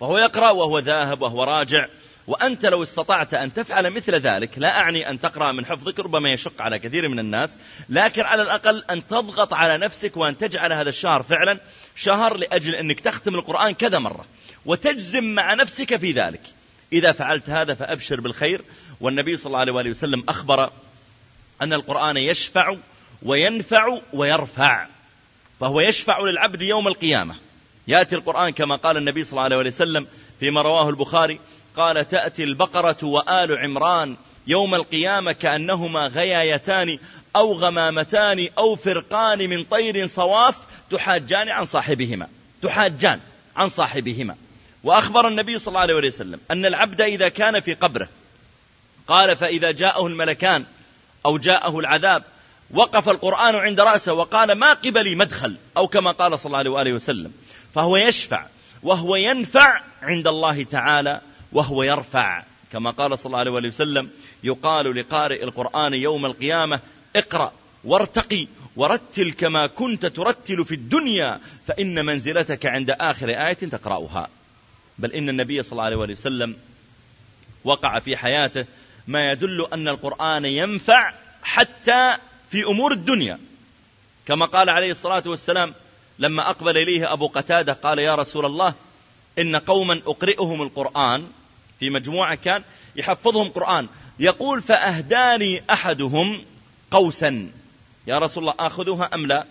وهو يقرأ وهو ذاهب وهو راجع. وأنت لو استطعت أن تفعل مثل ذلك لا أعني أن تقرأ من حفظك ربما يشق على كثير من الناس. لكن على الأقل أن تضغط على نفسك وأن تجعل هذا الشهر فعلا شهر لأجل أنك تختم القرآن كذا مرة. وتجزم مع نفسك في ذلك. إذا فعلت هذا فأبشر بالخير. والنبي صلى الله عليه وسلم أخبر أن القرآن يشفع وينفع ويرفع. فهو يشفع للعبد يوم القيامة. يأتي القرآن كما قال النبي صلى الله عليه وسلم فيما رواه البخاري قال تأتي البقرة وآل عمران يوم القيامة كأنهما غيايتان أو غمامتان أو فرقان من طير صواف تحاجان عن صاحبهما. تحاجان عن صاحبهما. وأخبر النبي صلى الله عليه وسلم أن العبد إذا كان في قبره قال فإذا جاءه الملكان أو جاءه العذاب وقف القرآن عند رأسه وقال ما قبلي مدخل أو كما قال صلى الله عليه وسلم فهو يشفع وهو ينفع عند الله تعالى وهو يرفع. كما قال صلى الله عليه وسلم يقال لقارئ القرآن يوم القيامة اقرأ وارتقي ورتل كما كنت ترتل في الدنيا فإن منزلتك عند آخر آية تقرأها. بل إن النبي صلى الله عليه وسلم وقع في حياته ما يدل أن القرآن ينفع حتى في أمور الدنيا. كما قال عليه الصلاة والسلام لما أقبل إليه أبو قتادة قال يا رسول الله إن قوما أقرئهم القرآن. في مجموعة كان يحفظهم قرآن. يقول فأهداني أحدهم قوسا. يا رسول الله آخذوها أم لا؟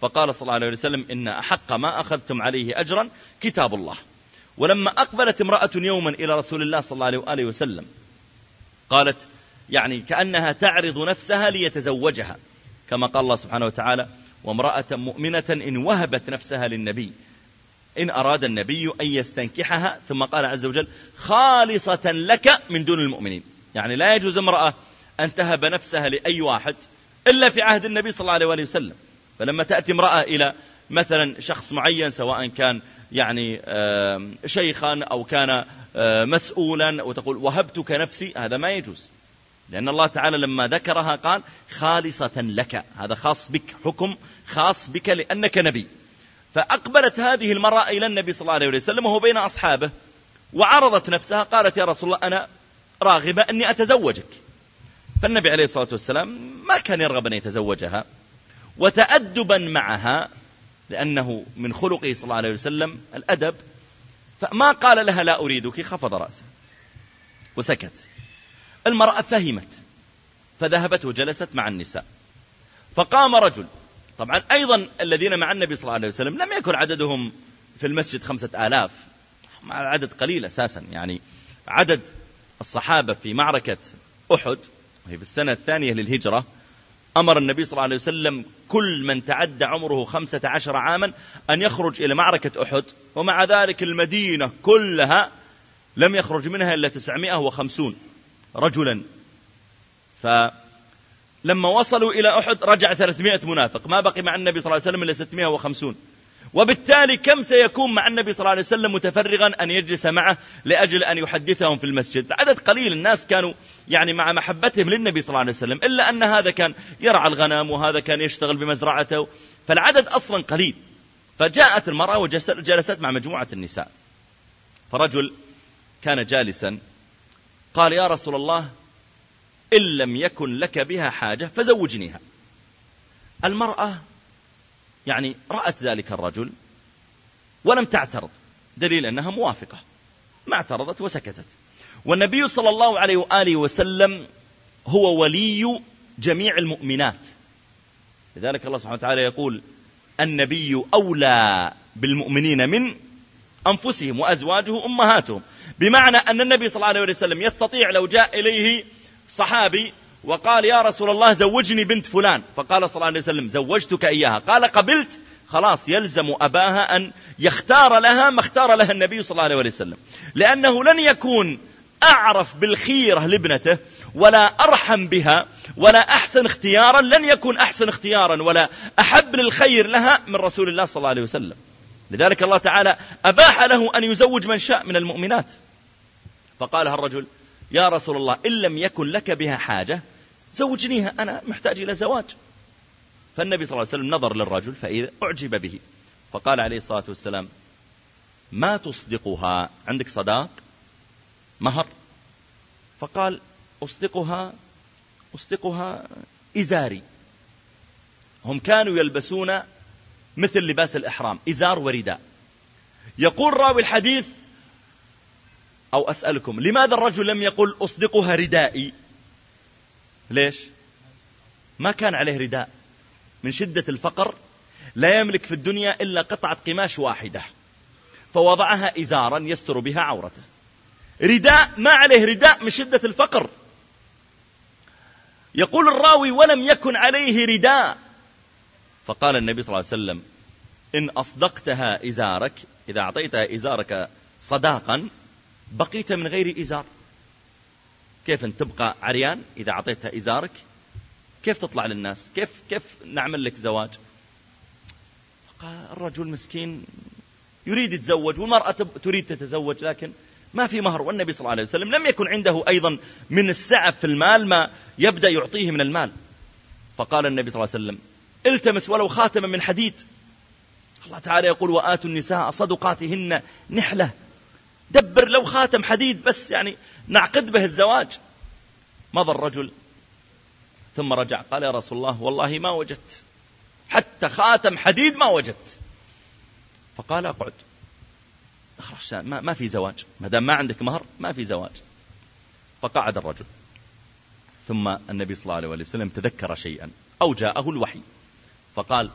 فقال صلى الله عليه وسلم إن أحق ما أخذتم عليه أجرا كتاب الله. ولما أقبلت امرأة يوما إلى رسول الله صلى الله عليه وآله وسلم قالت يعني كأنها تعرض نفسها ليتزوجها. كما قال الله سبحانه وتعالى وامرأة مؤمنة إن وهبت نفسها للنبي إن أراد النبي أن يستنكحها. ثم قال عز وجل خالصة لك من دون المؤمنين. يعني لا يجوز امرأة أن تهب نفسها لأي واحد إلا في عهد النبي صلى الله عليه وآله وسلم. فلما تأتي امرأة إلى مثلا شخص معين سواء كان يعني شيخا أو كان مسؤولا وتقول وهبتك نفسي. هذا ما يجوز. لأن الله تعالى لما ذكرها قال خالصة لك. هذا خاص بك. حكم خاص بك لأنك نبي. فأقبلت هذه المرأة إلى النبي صلى الله عليه وسلم وهو بين أصحابه وعرضت نفسها قالت يا رسول الله أنا راغبة أني أتزوجك. فالنبي عليه الصلاة والسلام ما كان يرغب أن يتزوجها وتأدبا معها لأنه من خلقه صلى الله عليه وسلم الأدب. فما قال لها لا أريدك خفض رأسه وسكت. المرأة فهمت فذهبت وجلست مع النساء فقام رجل طبعا أيضا الذين مع النبي صلى الله عليه وسلم لم يكن عددهم في المسجد خمسة آلاف عدد قليل أساسا يعني عدد الصحابة في معركة أحد وهي في السنة الثانية للهجرة أمر النبي صلى الله عليه وسلم كل من تعدى عمره خمسة عشر عاما أن يخرج إلى معركة أحد ومع ذلك المدينة كلها لم يخرج منها إلا تسعمائة وخمسون. رجلا. فلما وصلوا إلى أحد رجع ثلاثمائة منافق. ما بقي مع النبي صلى الله عليه وسلم إلا ستمائة وخمسون. وبالتالي كم سيكون مع النبي صلى الله عليه وسلم متفرغا أن يجلس معه لأجل أن يحدثهم في المسجد؟ عدد قليل. الناس كانوا يعني مع محبتهم للنبي صلى الله عليه وسلم إلا أن هذا كان يرعى الغنم وهذا كان يشتغل بمزرعته. فالعدد أصلا قليل. فجاءت المرأة وجلست مع مجموعة النساء. فرجل كان جالسا قال يا رسول الله إن لم يكن لك بها حاجة فزوجنيها. المرأة يعني رأت ذلك الرجل ولم تعترض دليل أنها موافقة ما اعترضت وسكتت. والنبي صلى الله عليه وآله وسلم هو ولي جميع المؤمنات. لذلك الله سبحانه وتعالى يقول النبي أولى بالمؤمنين من أنفسهم وأزواجه أمهاتهم بمعنى أن النبي صلى الله عليه وسلم يستطيع لو جاء إليه صحابي وقال يا رسول الله زوجني بنت فلان. فقال صلى الله عليه وسلم زوجتك إياها. قال قبلت. خلاص يلزم أباها أن يختار لها ما اختار لها النبي صلى الله عليه وسلم. لأنه لن يكون أعرف بالخيرة لابنته ولا أرحم بها ولا أحسن اختيارا. لن يكون أحسن اختيارا ولا أحب للخير لها من رسول الله صلى الله عليه وسلم. لذلك الله تعالى أباح له أن يزوج من شاء من المؤمنات. فقالها الرجل يا رسول الله إن لم يكن لك بها حاجة زوجنيها أنا محتاج إلى زواج. فالنبي صلى الله عليه وسلم نظر للرجل فإذا أعجب به. فقال عليه الصلاة والسلام ما تصدقها؟ عندك صداق؟ مهر. فقال أصدقها أصدقها إزاري. هم كانوا يلبسون مثل لباس الإحرام إزار ورداء. يقول راوي الحديث أو أسألكم لماذا الرجل لم يقل أصدقها ردائي؟ ليش؟ ما كان عليه رداء. من شدة الفقر لا يملك في الدنيا إلا قطعة قماش واحدة فوضعها إزارا يستر بها عورته. رداء ما عليه رداء من شدة الفقر. يقول الراوي ولم يكن عليه رداء. فقال النبي صلى الله عليه وسلم إن أصدقتها إزارك إذا أعطيتها إزارك صداقا بقيت من غير إزار. كيف أن تبقى عريان؟ إذا أعطيتها إزارك كيف تطلع للناس؟ كيف, كيف نعمل لك زواج؟ الرجل مسكين يريد يتزوج والمرأة تريد تتزوج لكن ما في مهر. والنبي صلى الله عليه وسلم لم يكن عنده أيضا من السعة في المال ما يبدأ يعطيه من المال. فقال النبي صلى الله عليه وسلم التمس ولو خاتما من حديد. الله تعالى يقول وآتوا النساء صدقاتهن نحلة. دبر لو خاتم حديد بس يعني نعقد به الزواج. مضى الرجل. ثم رجع. قال يا رسول الله والله ما وجدت. حتى خاتم حديد ما وجدت. فقال أقعد. ما, ما في زواج. ما دام ما عندك مهر ما في زواج. فقعد الرجل. ثم النبي صلى الله عليه وسلم تذكر شيئا. أو جاءه الوحي. فقال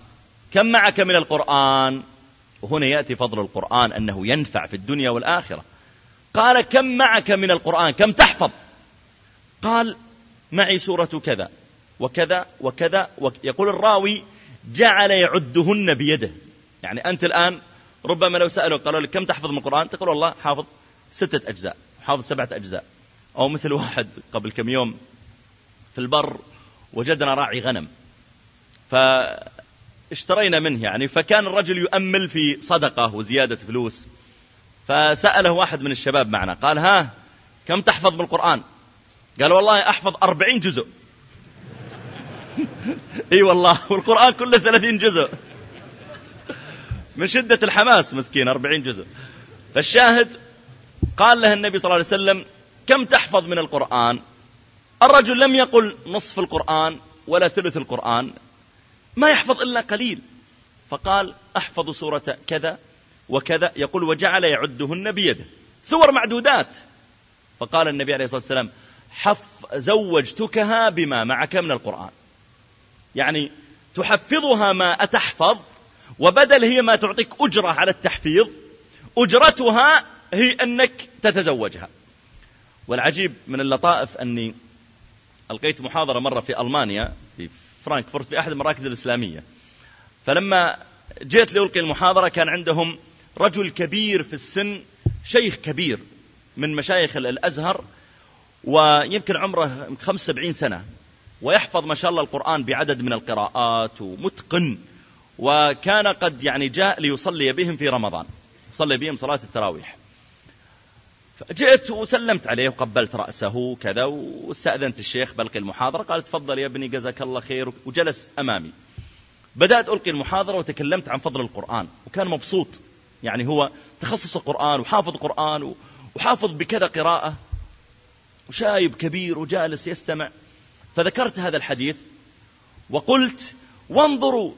كم معك من القرآن؟ وهنا يأتي فضل القرآن أنه ينفع في الدنيا والآخرة. قال كم معك من القرآن؟ كم تحفظ؟ قال معي سورة كذا وكذا وكذا يقول الراوي جعل يعدهن بيده. يعني أنت الآن ربما لو سألوا قالوا لك كم تحفظ من القرآن؟ تقول والله حافظ ستة أجزاء حافظ سبعة أجزاء. أو مثل واحد قبل كم يوم في البر وجدنا راعي غنم. فاشترينا منه يعني. فكان الرجل يؤمل في صدقة وزيادة فلوس. فسأله واحد من الشباب معنا قال ها كم تحفظ من القرآن قال والله أحفظ أربعين جزء. إي والله والقرآن كله ثلاثين جزء. من شدة الحماس مسكين أربعين جزء. فالشاهد قال له النبي صلى الله عليه وسلم كم تحفظ من القرآن؟ الرجل لم يقل نصف القرآن ولا ثلث القرآن. ما يحفظ إلا قليل. فقال أحفظ سورة كذا وكذا. يقول وجعل يعدهن بيده. سور معدودات. فقال النبي عليه الصلاة والسلام حف زوجتكها بما معك من القرآن. يعني تحفظها ما أتحفظ وبدل هي ما تعطيك أجرة على التحفيظ أجرتها هي أنك تتزوجها. والعجيب من اللطائف أني ألقيت محاضرة مرة في ألمانيا في فرانكفورت في أحد المراكز الإسلامية. فلما جيت لألقي المحاضرة كان عندهم رجل كبير في السن شيخ كبير من مشايخ الأزهر ويمكن عمره 75 سنة ويحفظ ما شاء الله القرآن بعدد من القراءات ومتقن وكان قد يعني جاء ليصلي بهم في رمضان. صلي بهم صلاة التراويح. فجئت وسلمت عليه وقبلت رأسه كذا واستأذنت الشيخ بلقي المحاضرة قال تفضل يا ابني جزاك الله خير وجلس أمامي. بدأت ألقي المحاضرة وتكلمت عن فضل القرآن وكان مبسوط. يعني هو تخصص القرآن وحافظ قرآن وحافظ بكذا قراءة وشايب كبير وجالس يستمع. فذكرت هذا الحديث وقلت وانظروا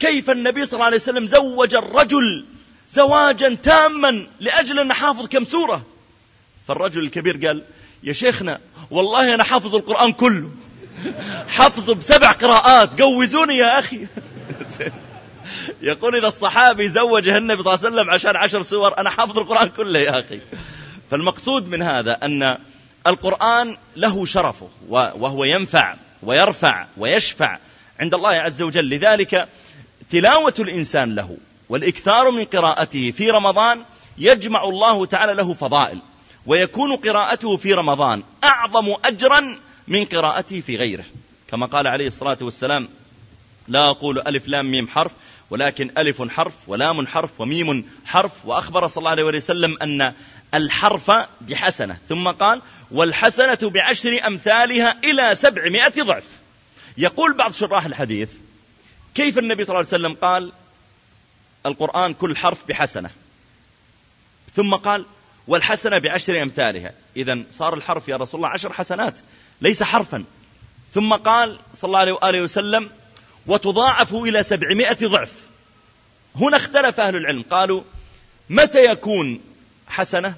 كيف النبي صلى الله عليه وسلم زوج الرجل زواجا تاما لأجل أن حافظ كم سورة؟ فالرجل الكبير قال يا شيخنا والله أنا حافظ القرآن كله. حفظه بسبع قراءات. جوزوني يا أخي. يقول إذا الصحابي زوجه النبي صلى الله عليه وسلم عشان عشر سور أنا حافظ القرآن كله يا أخي. فالمقصود من هذا أن القرآن له شرفه وهو ينفع ويرفع ويشفع عند الله عز وجل. لذلك تلاوة الإنسان له والإكثار من قراءته في رمضان يجمع الله تعالى له فضائل. ويكون قراءته في رمضان أعظم أجرا من قراءته في غيره. كما قال عليه الصلاة والسلام لا أقول ألف لام ميم حرف ولكن ألف حرف ولام حرف وميم حرف. وأخبر صلى الله عليه وسلم أن الحرف بحسنة. ثم قال والحسنة بعشر أمثالها إلى سبعمائة ضعف. يقول بعض شراح الحديث كيف النبي صلى الله عليه وسلم قال القرآن كل حرف بحسنة؟ ثم قال والحسنة بعشر أمثالها. إذا صار الحرف يا رسول الله عشر حسنات ليس حرفا. ثم قال صلى الله عليه وآله وسلم وتضاعف إلى سبعمائة ضعف. هنا اختلف أهل العلم قالوا متى يكون حسنة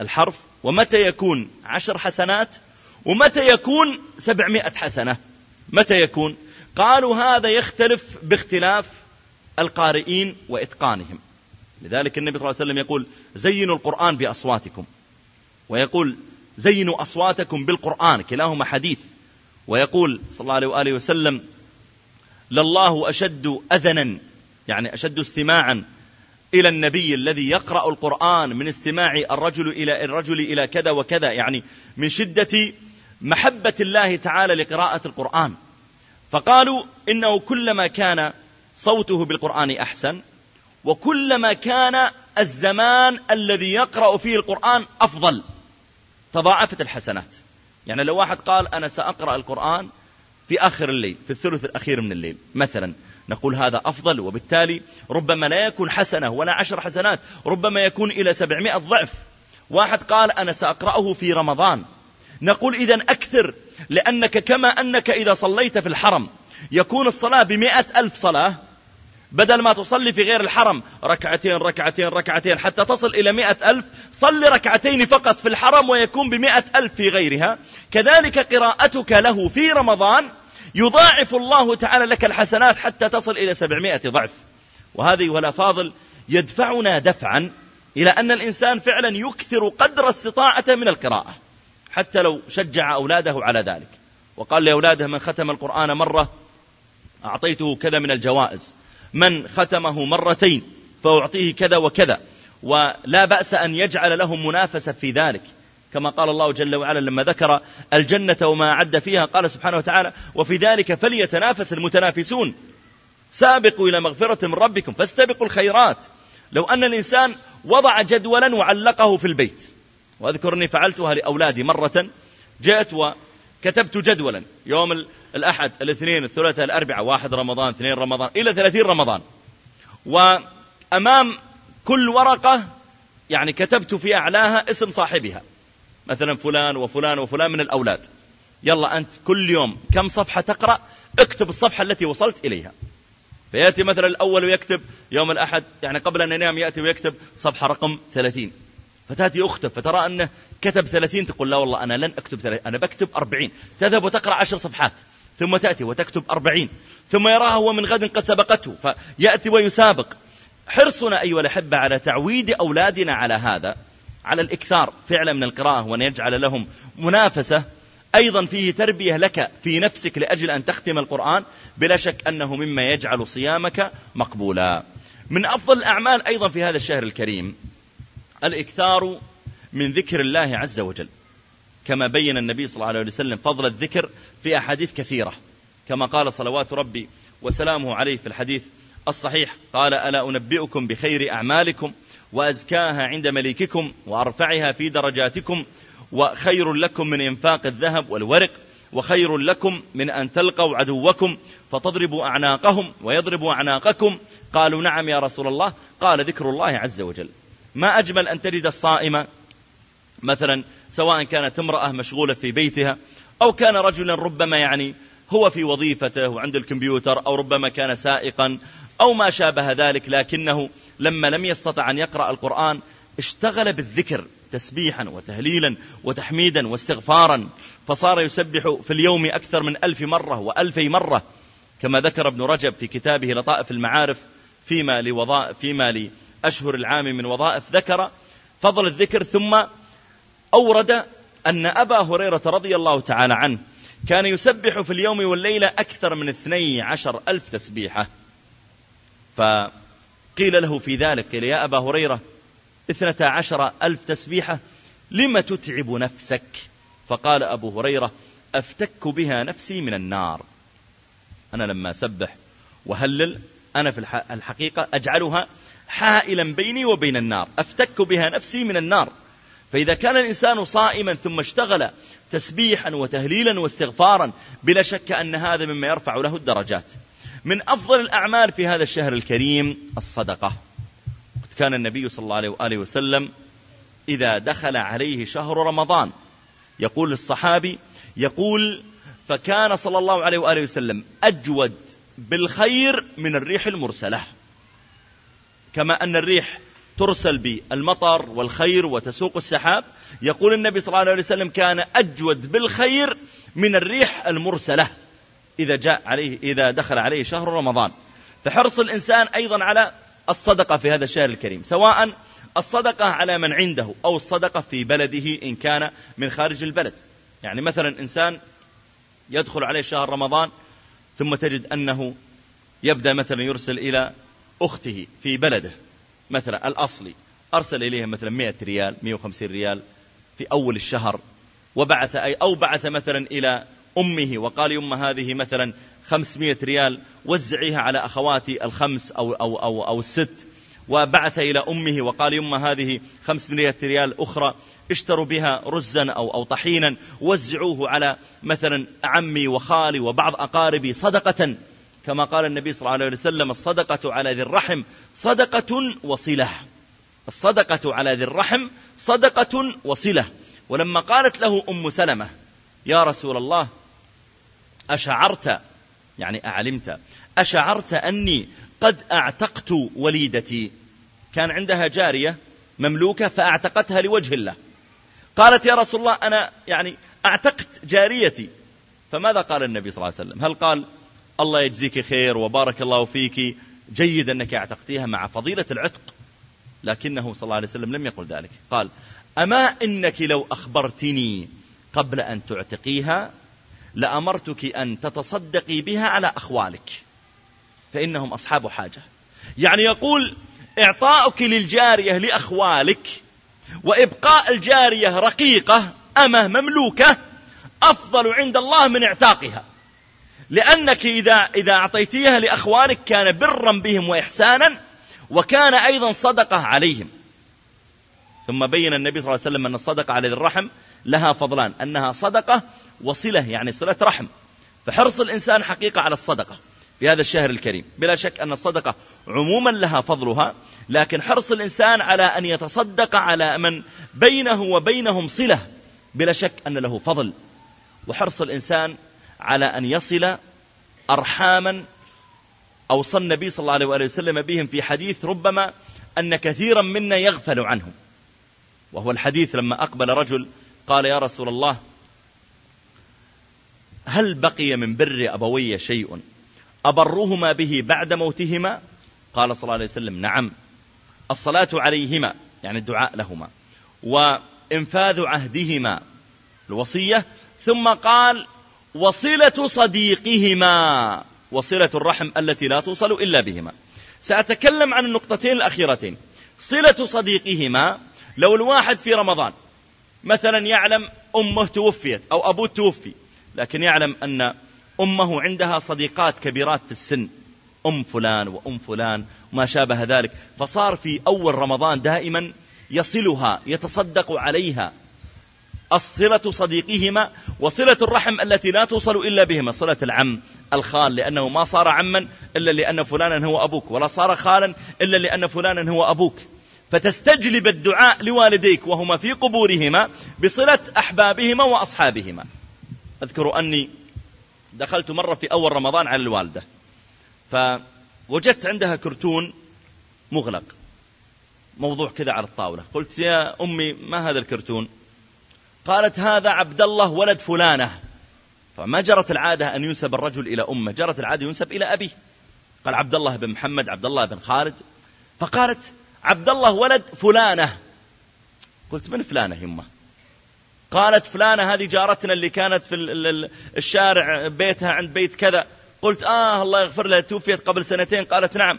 الحرف ومتى يكون عشر حسنات ومتى يكون سبعمائة حسنة؟ متى يكون؟ قالوا هذا يختلف باختلاف القارئين وإتقانهم. لذلك النبي صلى الله عليه وسلم يقول زينوا القرآن بأصواتكم. ويقول زينوا أصواتكم بالقرآن. كلاهما حديث. ويقول صلى الله عليه وآله وسلم لله أشد أذنا يعني أشد استماعا إلى النبي الذي يقرأ القرآن من استماع الرجل إلى الرجل إلى كذا وكذا. يعني من شدة محبة الله تعالى لقراءة القرآن. فقالوا إنه كلما كان صوته بالقرآن أحسن وكلما كان الزمان الذي يقرأ فيه القرآن أفضل. تضاعفت الحسنات. يعني لو واحد قال أنا سأقرأ القرآن في آخر الليل في الثلث الأخير من الليل مثلا نقول هذا أفضل وبالتالي ربما لا يكون حسنة ولا عشر حسنات ربما يكون إلى سبعمائة ضعف. واحد قال أنا سأقرأه في رمضان. نقول إذا أكثر لأنك كما أنك إذا صليت في الحرم يكون الصلاة بمئة ألف صلاة بدل ما تصلي في غير الحرم ركعتين ركعتين ركعتين حتى تصل إلى مئة ألف صل ركعتين فقط في الحرم ويكون بمئة ألف في غيرها. كذلك قراءتك له في رمضان يضاعف الله تعالى لك الحسنات حتى تصل إلى سبعمائة ضعف. وهذه ولا فاضل يدفعنا دفعا إلى أن الإنسان فعلا يكثر قدر استطاعته من القراءة حتى لو شجع أولاده على ذلك. وقال لأولاده من ختم القرآن مرة أعطيته كذا من الجوائز. من ختمه مرتين فأعطيه كذا وكذا. ولا بأس أن يجعل لهم منافسة في ذلك. كما قال الله جل وعلا لما ذكر الجنة وما أعد فيها قال سبحانه وتعالى وفي ذلك فليتنافس المتنافسون. سابقوا إلى مغفرة من ربكم فاستبقوا الخيرات. لو أن الإنسان وضع جدولا وعلقه في البيت. وأذكرني فعلتها لأولادي مرة جاءت وكتبت جدولا. يوم الأحد الاثنين الثلاثاء الأربعاء واحد رمضان اثنين رمضان إلى ثلاثين رمضان. وأمام كل ورقة يعني كتبت في أعلاها اسم صاحبها. مثلا فلان وفلان وفلان من الأولاد. يلا أنت كل يوم كم صفحة تقرأ؟ اكتب الصفحة التي وصلت إليها. فيأتي مثلا الأول ويكتب يوم الأحد يعني قبل أن ينام يأتي ويكتب صفحة رقم ثلاثين. فتأتي أخته فترى أنه كتب ثلاثين تقول لا والله أنا لن أكتب ثلاثين أنا بكتب أربعين. تذهب وتقرأ عشر صفحات. ثم تأتي وتكتب أربعين ثم يراها هو من غد قد سبقته فيأتي ويسابق. حرصنا أيها الأحبة على تعويد أولادنا على هذا على الإكثار فعلا من القراءة وأن يجعل لهم منافسة. أيضا فيه تربية لك في نفسك لأجل أن تختم القرآن بلا شك أنه مما يجعل صيامك مقبولا. من أفضل الأعمال أيضا في هذا الشهر الكريم الإكثار من ذكر الله عز وجل. كما بين النبي صلى الله عليه وسلم فضل الذكر في أحاديث كثيرة. كما قال صلوات ربي وسلامه عليه في الحديث الصحيح قال ألا أنبئكم بخير أعمالكم وأزكاها عند مليككم وأرفعها في درجاتكم وخير لكم من إنفاق الذهب والورق وخير لكم من أن تلقوا عدوكم فتضربوا أعناقهم ويضربوا أعناقكم. قالوا نعم يا رسول الله. قال ذكر الله عز وجل. ما أجمل أن تجد الصائم مثلا سواء كانت امرأة مشغولة في بيتها أو كان رجلا ربما يعني هو في وظيفته وعند الكمبيوتر أو ربما كان سائقا أو ما شابه ذلك لكنه لما لم يستطع أن يقرأ القرآن اشتغل بالذكر تسبيحا وتهليلا وتحميدا واستغفارا فصار يسبح في اليوم أكثر من ألف مرة وألفي مرة كما ذكر ابن رجب في كتابه لطائف المعارف فيما, لوظائف فيما لأشهر العام من وظائف ذكر فضل الذكر ثم أورد أن أبا هريرة رضي الله تعالى عنه كان يسبح في اليوم والليلة أكثر من اثني عشر ألف تسبيحة. فقيل له في ذلك قيل يا أبا هريرة اثنتا عشر ألف تسبيحة لم تتعب نفسك؟ فقال أبو هريرة أفتك بها نفسي من النار. أنا لما أسبح وهلل أنا في الحقيقة أجعلها حائلا بيني وبين النار أفتك بها نفسي من النار. فإذا كان الإنسان صائما ثم اشتغل تسبيحا وتهليلا واستغفارا بلا شك أن هذا مما يرفع له الدرجات. من أفضل الأعمال في هذا الشهر الكريم الصدقة. كان النبي صلى الله عليه وآله وسلم إذا دخل عليه شهر رمضان يقول الصحابي يقول فكان صلى الله عليه وآله وسلم أجود بالخير من الريح المرسلة. كما أن الريح ترسل بالمطر والخير وتسوق السحاب. يقول النبي صلى الله عليه وسلم كان أجود بالخير من الريح المرسلة إذا جاء عليه إذا دخل عليه شهر رمضان. فحرص الإنسان أيضا على الصدقة في هذا الشهر الكريم سواء الصدقة على من عنده أو الصدقة في بلده إن كان من خارج البلد. يعني مثلا إنسان يدخل عليه شهر رمضان ثم تجد أنه يبدأ مثلا يرسل إلى أخته في بلده. مثلا الأصلي. أرسل إليها مثلا 100 ريال 150 ريال في أول الشهر. وبعث أي أو بعث مثلا إلى أمه وقال يم هذه مثلا 500 ريال وزعيها على أخواتي الخمس أو, أو, أو, أو الست. وبعث إلى أمه وقال يم هذه 500 ريال أخرى اشتروا بها رزا أو, أو طحينا وزعوه على مثلا عمي وخالي وبعض أقاربي صدقة. كما قال النبي صلى الله عليه وسلم الصدقة على ذي الرحم صدقة وصلة. الصدقة على ذي الرحم صدقة وصلة. ولما قالت له أم سلمة يا رسول الله أشعرت يعني أعلمت أشعرت أني قد أعتقت وليدتي. كان عندها جارية مملوكة فأعتقتها لوجه الله. قالت يا رسول الله أنا يعني أعتقت جاريتي. فماذا قال النبي صلى الله عليه وسلم؟ هل قال الله يجزيك خير وبارك الله فيك. جيد أنك اعتقتيها مع فضيلة العتق لكنه صلى الله عليه وسلم لم يقل ذلك. قال أما إنك لو أخبرتني قبل أن تعتقيها لأمرتك أن تتصدقي بها على أخوالك فإنهم أصحاب حاجة. يعني يقول إعطاؤك للجارية لأخوالك وإبقاء الجارية رقيقة أمة مملوكة أفضل عند الله من إعتاقها. لأنك إذا, إذا أعطيتيها لأخوانك كان برا بهم وإحسانا وكان أيضا صدقة عليهم. ثم بين النبي صلى الله عليه وسلم أن الصدقة على ذي الرحم لها فضلان أنها صدقة وصلة يعني صلة رحم. فحرص الإنسان حقيقة على الصدقة في هذا الشهر الكريم. بلا شك أن الصدقة عموما لها فضلها لكن حرص الإنسان على أن يتصدق على من بينه وبينهم صلة بلا شك أن له فضل. وحرص الإنسان على أن يصل أرحاما أوصى النبي صلى الله عليه وآله وسلم بهم في حديث ربما أن كثيرا منا يغفل عنهم. وهو الحديث لما أقبل رجل قال يا رسول الله هل بقي من بر أبوي شيء؟ أبرهما به بعد موتهما؟ قال صلى الله عليه وسلم نعم. الصلاة عليهما يعني الدعاء لهما. وإنفاذ عهدهما الوصية. ثم قال وصلة صديقهما. وصلة الرحم التي لا توصل إلا بهما. سأتكلم عن النقطتين الأخيرتين. صلة صديقهما. لو الواحد في رمضان مثلا يعلم أمه توفيت أو أبوه توفي لكن يعلم أن أمه عندها صديقات كبيرات في السن. أم فلان وأم فلان وما شابه ذلك. فصار في أول رمضان دائما يصلها يتصدق عليها. الصلة صديقهما وصلة الرحم التي لا توصل إلا بهما صلة العم الخال لأنه ما صار عما إلا لأن فلانا هو أبوك ولا صار خالا إلا لأن فلانا هو أبوك. فتستجلب الدعاء لوالديك وهما في قبورهما بصلة أحبابهما وأصحابهما. أذكر أني دخلت مرة في أول رمضان على الوالدة فوجدت عندها كرتون مغلق موضوع كذا على الطاولة. قلت يا أمي ما هذا الكرتون؟ قالت هذا عبد الله ولد فلانة. فما جرت العادة أن ينسب الرجل إلى أمه جرت العادة ينسب إلى أبيه. قال عبد الله بن محمد عبد الله بن خالد. فقالت عبد الله ولد فلانة. قلت من فلانة يمه قالت فلانة هذه جارتنا اللي كانت في الشارع بيتها عند بيت كذا. قلت آه الله يغفر لها توفيت قبل سنتين. قالت نعم.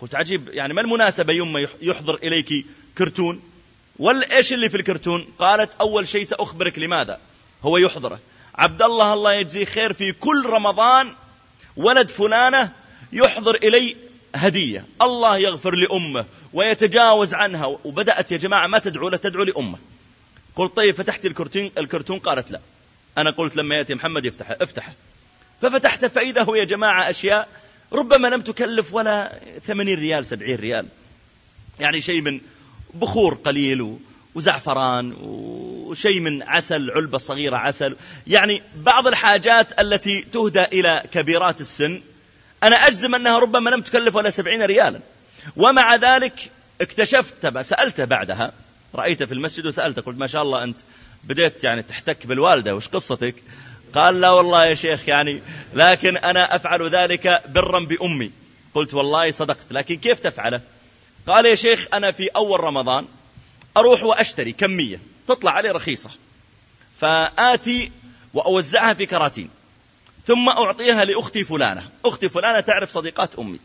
قلت عجيب يعني ما المناسبة يمه يحضر إليك كرتون؟ ولا إيش اللي في الكرتون؟ قالت أول شيء سأخبرك لماذا. هو يحضره. عبد الله الله يجزيه خير في كل رمضان ولد فلانة يحضر إلي هدية. الله يغفر لأمه ويتجاوز عنها. وبدأت يا جماعة ما تدعو له تدعو لأمه. قلت طيب فتحت الكرتون الكرتون؟ قالت لا. أنا قلت لما يأتي محمد يفتحه افتحه ففتحت فإذا هو يا جماعة أشياء ربما لم تكلف ولا ثمانين ريال سبعين ريال. يعني شيء من بخور قليل وزعفران وشيء من عسل علبة صغيرة عسل. يعني بعض الحاجات التي تهدى إلى كبيرات السن أنا أجزم أنها ربما لم تكلف ولا سبعين ريالا. ومع ذلك اكتشفت سألته بعدها رأيته في المسجد وسألته قلت ما شاء الله أنت بديت يعني تحتك بالوالدة وش قصتك؟ قال لا والله يا شيخ يعني لكن أنا أفعل ذلك برا بأمي. قلت والله صدقت لكن كيف تفعله؟ قال يا شيخ أنا في أول رمضان أروح وأشتري كمية تطلع علي رخيصة فآتي وأوزعها في كراتين ثم أعطيها لأختي فلانة. أختي فلانة تعرف صديقات أمي.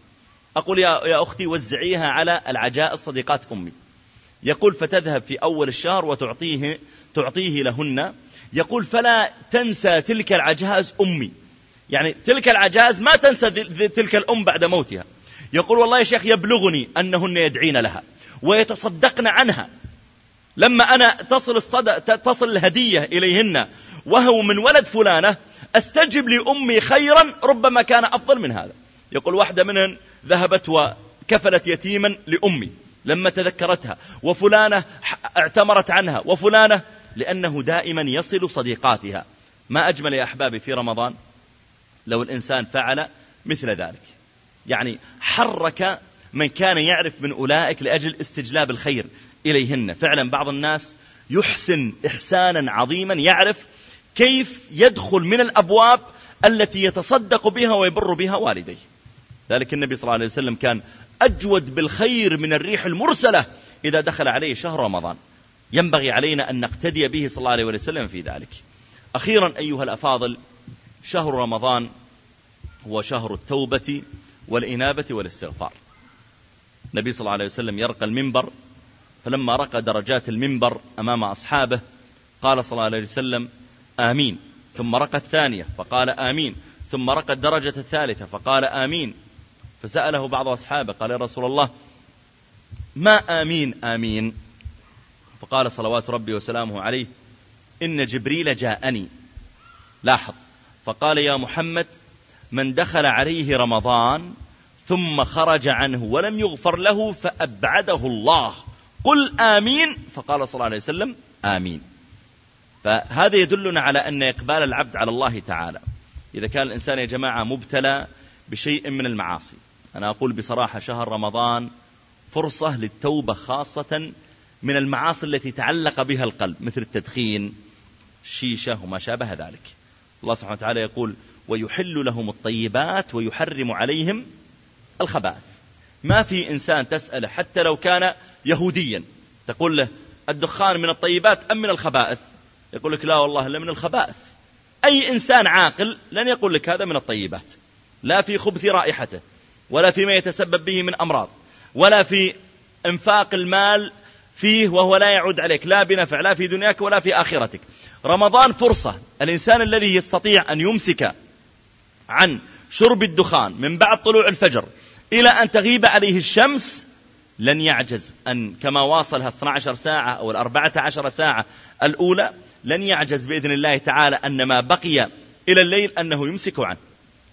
أقول يا, يا أختي وزعيها على العجائز صديقات أمي. يقول فتذهب في أول الشهر وتعطيه تعطيه لهن. يقول فلا تنسى تلك العجائز أمي. يعني تلك العجائز ما تنسى تلك الأم بعد موتها. يقول والله يا شيخ يبلغني أنهن يدعين لها ويتصدقن عنها. لما أنا تصل, الصد... تصل الهدية إليهن وهو من ولد فلانة أستجب لأمي خيرا ربما كان أفضل من هذا. يقول واحدة منهن ذهبت وكفلت يتيما لأمي لما تذكرتها وفلانة اعتمرت عنها وفلانة لأنه دائما يصل صديقاتها. ما أجمل يا أحبابي في رمضان؟ لو الإنسان فعل مثل ذلك. يعني حرك من كان يعرف من أولئك لأجل استجلاب الخير إليهن. فعلا بعض الناس يحسن إحسانا عظيما يعرف كيف يدخل من الأبواب التي يتصدق بها ويبر بها والديه. ذلك النبي صلى الله عليه وسلم كان أجود بالخير من الريح المرسلة إذا دخل عليه شهر رمضان. ينبغي علينا أن نقتدي به صلى الله عليه وسلم في ذلك. أخيرا أيها الأفاضل شهر رمضان هو شهر التوبة والإنابة والاستغفار. النبي صلى الله عليه وسلم يرقى المنبر فلما رقى درجات المنبر أمام أصحابه قال صلى الله عليه وسلم آمين. ثم رقى الثانية فقال آمين. ثم رقى الدرجة الثالثة فقال آمين. فسأله بعض أصحابه قال يا رسول الله ما آمين آمين؟ فقال صلوات ربي وسلامه عليه إن جبريل جاءني. لاحظ. فقال يا محمد من دخل عليه رمضان ثم خرج عنه ولم يغفر له فأبعده الله. قل آمين. فقال صلى الله عليه وسلم آمين. فهذا يدلنا على أن إقبال العبد على الله تعالى. إذا كان الإنسان يا جماعة مبتلى بشيء من المعاصي. أنا أقول بصراحة شهر رمضان فرصة للتوبة خاصة من المعاصي التي تعلق بها القلب مثل التدخين الشيشة وما شابه ذلك. الله سبحانه وتعالى يقول ويحل لهم الطيبات ويحرم عليهم الخبائث. ما في إنسان تسأله حتى لو كان يهوديا تقول له الدخان من الطيبات أم من الخبائث؟ يقول لك لا والله إلا من الخبائث. أي إنسان عاقل لن يقول لك هذا من الطيبات. لا في خبث رائحته ولا فيما يتسبب به من أمراض ولا في إنفاق المال فيه وهو لا يعود عليك لا بنفع لا في دنياك ولا في آخرتك. رمضان فرصة. الإنسان الذي يستطيع أن يمسك عن شرب الدخان من بعد طلوع الفجر إلى أن تغيب عليه الشمس لن يعجز أن كما واصلها 12 ساعة أو الأربعة عشر ساعة الأولى لن يعجز بإذن الله تعالى أن ما بقي إلى الليل أنه يمسك عنه.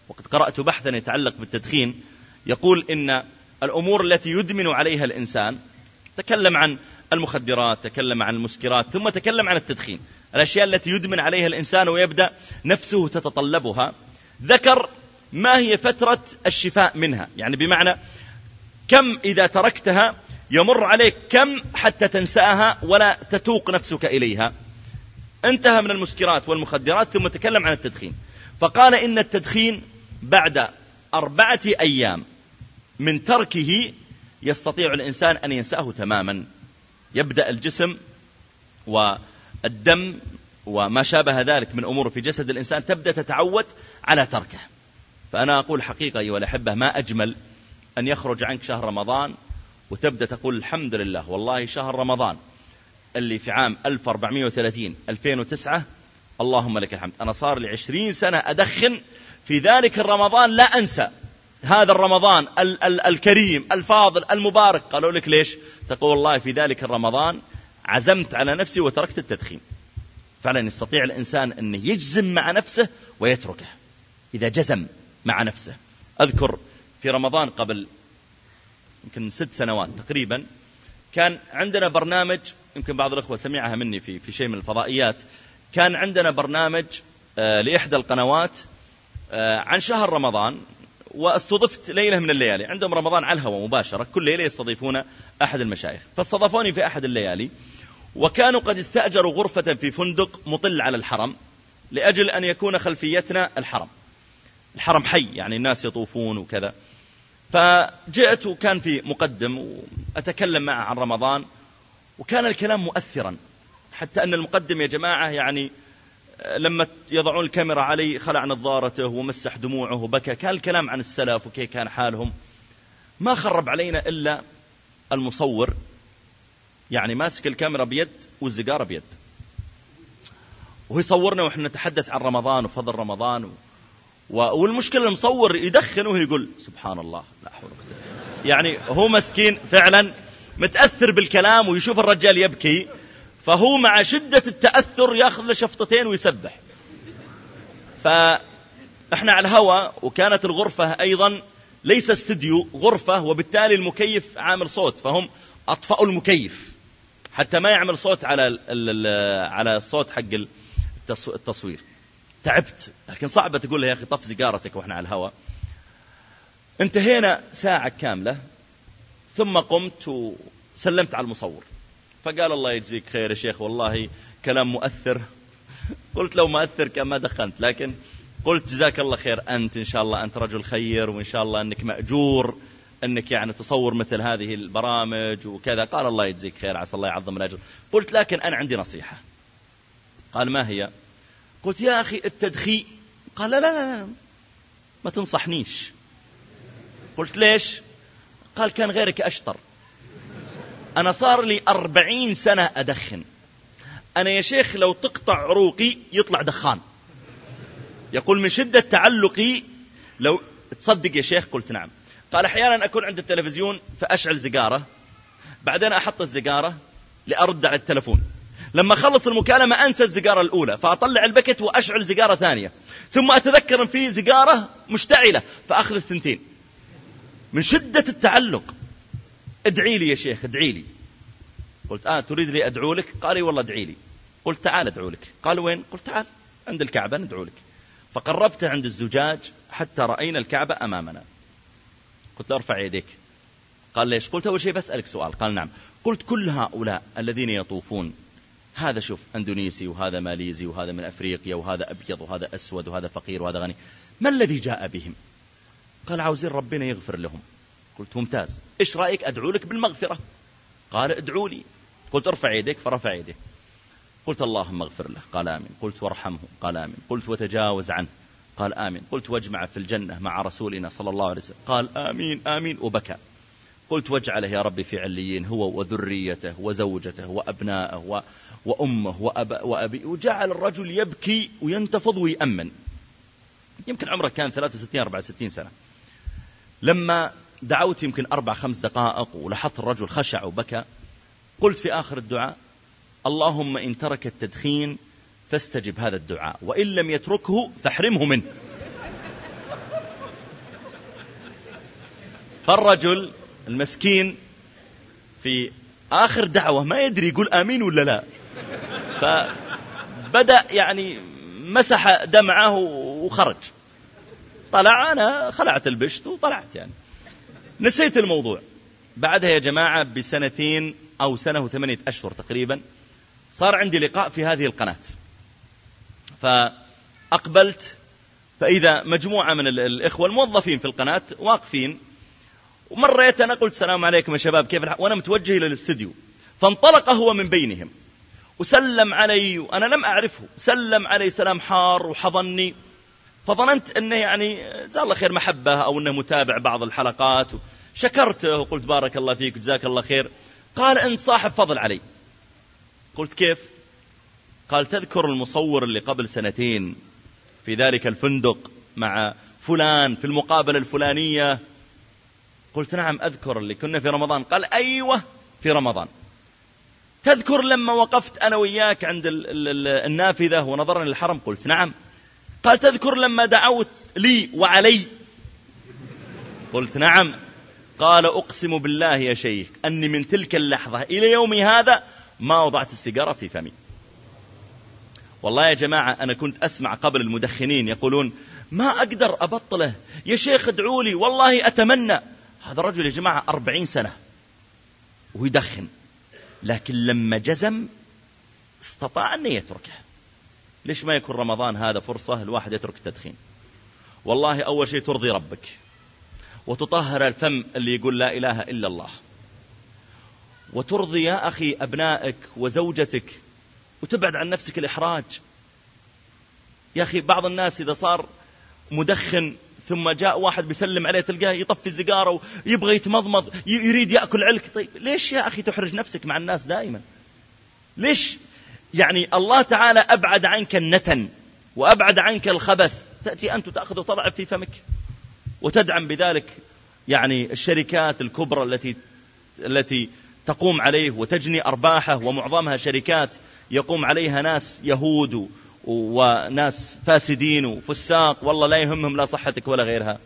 وقد قرأت بحثا يتعلق بالتدخين يقول إن الأمور التي يدمن عليها الإنسان تكلم عن المخدرات تكلم عن المسكرات ثم تكلم عن التدخين. الأشياء التي يدمن عليها الإنسان ويبدأ نفسه تتطلبها ذكر ما هي فترة الشفاء منها. يعني بمعنى كم إذا تركتها يمر عليك كم حتى تنساها ولا تتوق نفسك إليها. انتهى من المسكرات والمخدرات ثم تكلم عن التدخين. فقال إن التدخين بعد أربعة أيام من تركه يستطيع الإنسان أن ينساه تماما. يبدأ الجسم والدم وما شابه ذلك من أمور في جسد الإنسان تبدأ تتعود على تركه. فأنا أقول حقيقة أيها الأحبة ما أجمل أن يخرج عنك شهر رمضان وتبدأ تقول الحمد لله والله شهر رمضان اللي في عام 1430 2009 اللهم لك الحمد. أنا صار لي 20 سنة أدخن في ذلك الرمضان لا أنسى. هذا الرمضان ال- ال- الكريم الفاضل المبارك. قالوا لك ليش؟ تقول والله في ذلك الرمضان عزمت على نفسي وتركت التدخين. فعلا يستطيع الإنسان أن يجزم مع نفسه ويتركه إذا جزم مع نفسه. أذكر في رمضان قبل يمكن ست سنوات تقريبا كان عندنا برنامج يمكن بعض الأخوة سمعها مني في, في شيء من الفضائيات كان عندنا برنامج آه لإحدى القنوات آه عن شهر رمضان واستضفت ليلة من الليالي. عندهم رمضان على الهواء مباشرة كل ليلة يستضيفون أحد المشايخ. فاستضافوني في أحد الليالي. وكانوا قد استأجروا غرفة في فندق مطل على الحرم لأجل أن يكون خلفيتنا الحرم. الحرم حي يعني الناس يطوفون وكذا. فجئت وكان في مقدم وأتكلم معه عن رمضان وكان الكلام مؤثرا. حتى أن المقدم يا جماعة يعني لما يضعون الكاميرا علي خلع نظارته ومسح دموعه وبكى. كان الكلام عن السلف وكيف كان حالهم. ما خرب علينا إلا المصور يعني ماسك الكاميرا بيد والزقارة بيد. وهو يصورنا وإحنا نتحدث عن رمضان وفضل رمضان و... والمشكلة المصور يدخن وهو يقول سبحان الله لا حول يعني هو مسكين فعلا متأثر بالكلام ويشوف الرجال يبكي فهو مع شدة التأثر يأخذ له شفطتين ويسبح. فإحنا على الهواء وكانت الغرفة أيضا ليس استديو غرفة وبالتالي المكيف عامل صوت فهم أطفأوا المكيف. حتى ما يعمل صوت على على الصوت حق التصوير. تعبت. لكن صعبة تقول له يا أخي طف سيجارتك وإحنا على الهواء. انتهينا ساعة كاملة. ثم قمت وسلمت على المصور. فقال الله يجزيك خير يا شيخ. والله كلام مؤثر. قلت لو مؤثر كان ما دخنت. لكن قلت جزاك الله خير. أنت إن شاء الله أنت رجل خير وإن شاء الله أنك مأجور. أنك يعني تصور مثل هذه البرامج وكذا. قال الله يجزيك خير عسى الله يعظم الأجر. قلت لكن أنا عندي نصيحة. قال ما هي؟ قلت يا أخي التدخين قال لا لا لا. ما تنصحنيش. قلت ليش؟ قال كان غيرك أشطر. أنا صار لي أربعين سنة أدخن. أنا يا شيخ لو تقطع عروقي يطلع دخان. يقول من شدة تعلقي لو تصدق يا شيخ قلت نعم. قال أحيانا أكون عند التلفزيون فأشعل زقارة بعدين أحط الزقارة لأرد على التلفون. لما أخلص المكالمة أنسى الزقارة الأولى فأطلع البكت وأشعل زقارة ثانية. ثم أتذكر أن في زقارة مشتعلة فأخذ الثنتين. من شدة التعلق ادعي لي يا شيخ ادعي لي. قلت آه تريد لي أدعو لك؟ قال والله ادعي لي. قلت تعال أدعو لك. قال وين؟ قلت تعال عند الكعبة ندعو لك. فقربت عند الزجاج حتى رأينا الكعبة أمامنا. قلت له ارفع يديك. قال ليش؟ قلت أول شيء بسألك سؤال. قال نعم. قلت كل هؤلاء الذين يطوفون هذا شوف اندونيسي وهذا ماليزي وهذا من أفريقيا وهذا أبيض وهذا أسود وهذا فقير وهذا غني ما الذي جاء بهم؟ قال عاوزين ربنا يغفر لهم. قلت ممتاز. إيش رأيك؟ أدعو لك بالمغفرة. قال ادعوا لي. قلت ارفع يديك فرفع يديه قلت اللهم اغفر له. قال آمين. قلت وارحمه. قال آمين. قلت وتجاوز عنه. قال آمين. قلت واجمع في الجنة مع رسولنا صلى الله عليه وسلم. قال آمين آمين وبكى. قلت واجعله يا ربي في عليين هو وذريته وزوجته وأبنائه و... وأمه وأب... وأبي. وجعل الرجل يبكي وينتفض ويأمن. يمكن عمره كان 63 64 سنة. لما دعوت يمكن أربع خمس دقائق ولاحظت الرجل خشع وبكى قلت في آخر الدعاء اللهم إن ترك التدخين فاستجب هذا الدعاء. وإن لم يتركه فاحرمه منه. فالرجل المسكين في آخر دعوة ما يدري يقول آمين ولا لا. فبدأ يعني مسح دمعه وخرج. طلع أنا خلعت البشت وطلعت يعني. نسيت الموضوع. بعدها يا جماعة بسنتين أو سنة وثمانية أشهر تقريبا صار عندي لقاء في هذه القناة. فأقبلت. فإذا مجموعة من الإخوة الموظفين في القناة واقفين ومريت أنا قلت السلام عليكم يا شباب كيف الحال وأنا متوجه إلى الاستديو. فانطلق هو من بينهم وسلم علي وأنا لم أعرفه. سلم علي سلام حار وحضني. فظننت أنه يعني جزاه الله خير محبة أو أنه متابع بعض الحلقات. شكرته وقلت بارك الله فيك جزاك الله خير. قال أنت صاحب فضل علي. قلت كيف؟ قال تذكر المصور اللي قبل سنتين في ذلك الفندق مع فلان في المقابلة الفلانية. قلت نعم أذكر اللي كنا في رمضان. قال أيوة في رمضان. تذكر لما وقفت أنا وياك عند النافذة ونظرنا للحرم؟ قلت نعم. قال تذكر لما دعوت لي وعلي؟ قلت نعم. قال أقسم بالله يا شيخ أني من تلك اللحظة إلى يومي هذا ما وضعت السيجارة في فمي. والله يا جماعة أنا كنت أسمع قبل المدخنين يقولون ما أقدر أبطله يا شيخ ادعوا لي والله أتمنى. هذا الرجل يا جماعة أربعين سنة ويدخن لكن لما جزم استطاع أن يتركه. ليش ما يكون رمضان هذا فرصة الواحد يترك التدخين؟ والله أول شيء ترضي ربك وتطهر الفم اللي يقول لا إله إلا الله. وترضي يا أخي أبنائك وزوجتك وتبعد عن نفسك الإحراج. يا أخي بعض الناس إذا صار مدخن ثم جاء واحد بيسلم عليه تلقاه يطفي الزقارة ويبغى يتمضمض يريد يأكل علك. طيب ليش يا أخي تحرج نفسك مع الناس دائما؟ ليش؟ يعني الله تعالى أبعد عنك النتن وأبعد عنك الخبث. تأتي أنت تأخذ وتضع في فمك. وتدعم بذلك يعني الشركات الكبرى التي التي تقوم عليه وتجني أرباحه ومعظمها شركات. يقوم عليها ناس يهود وناس فاسدين وفساق. والله لا يهمهم لا صحتك ولا غيرها.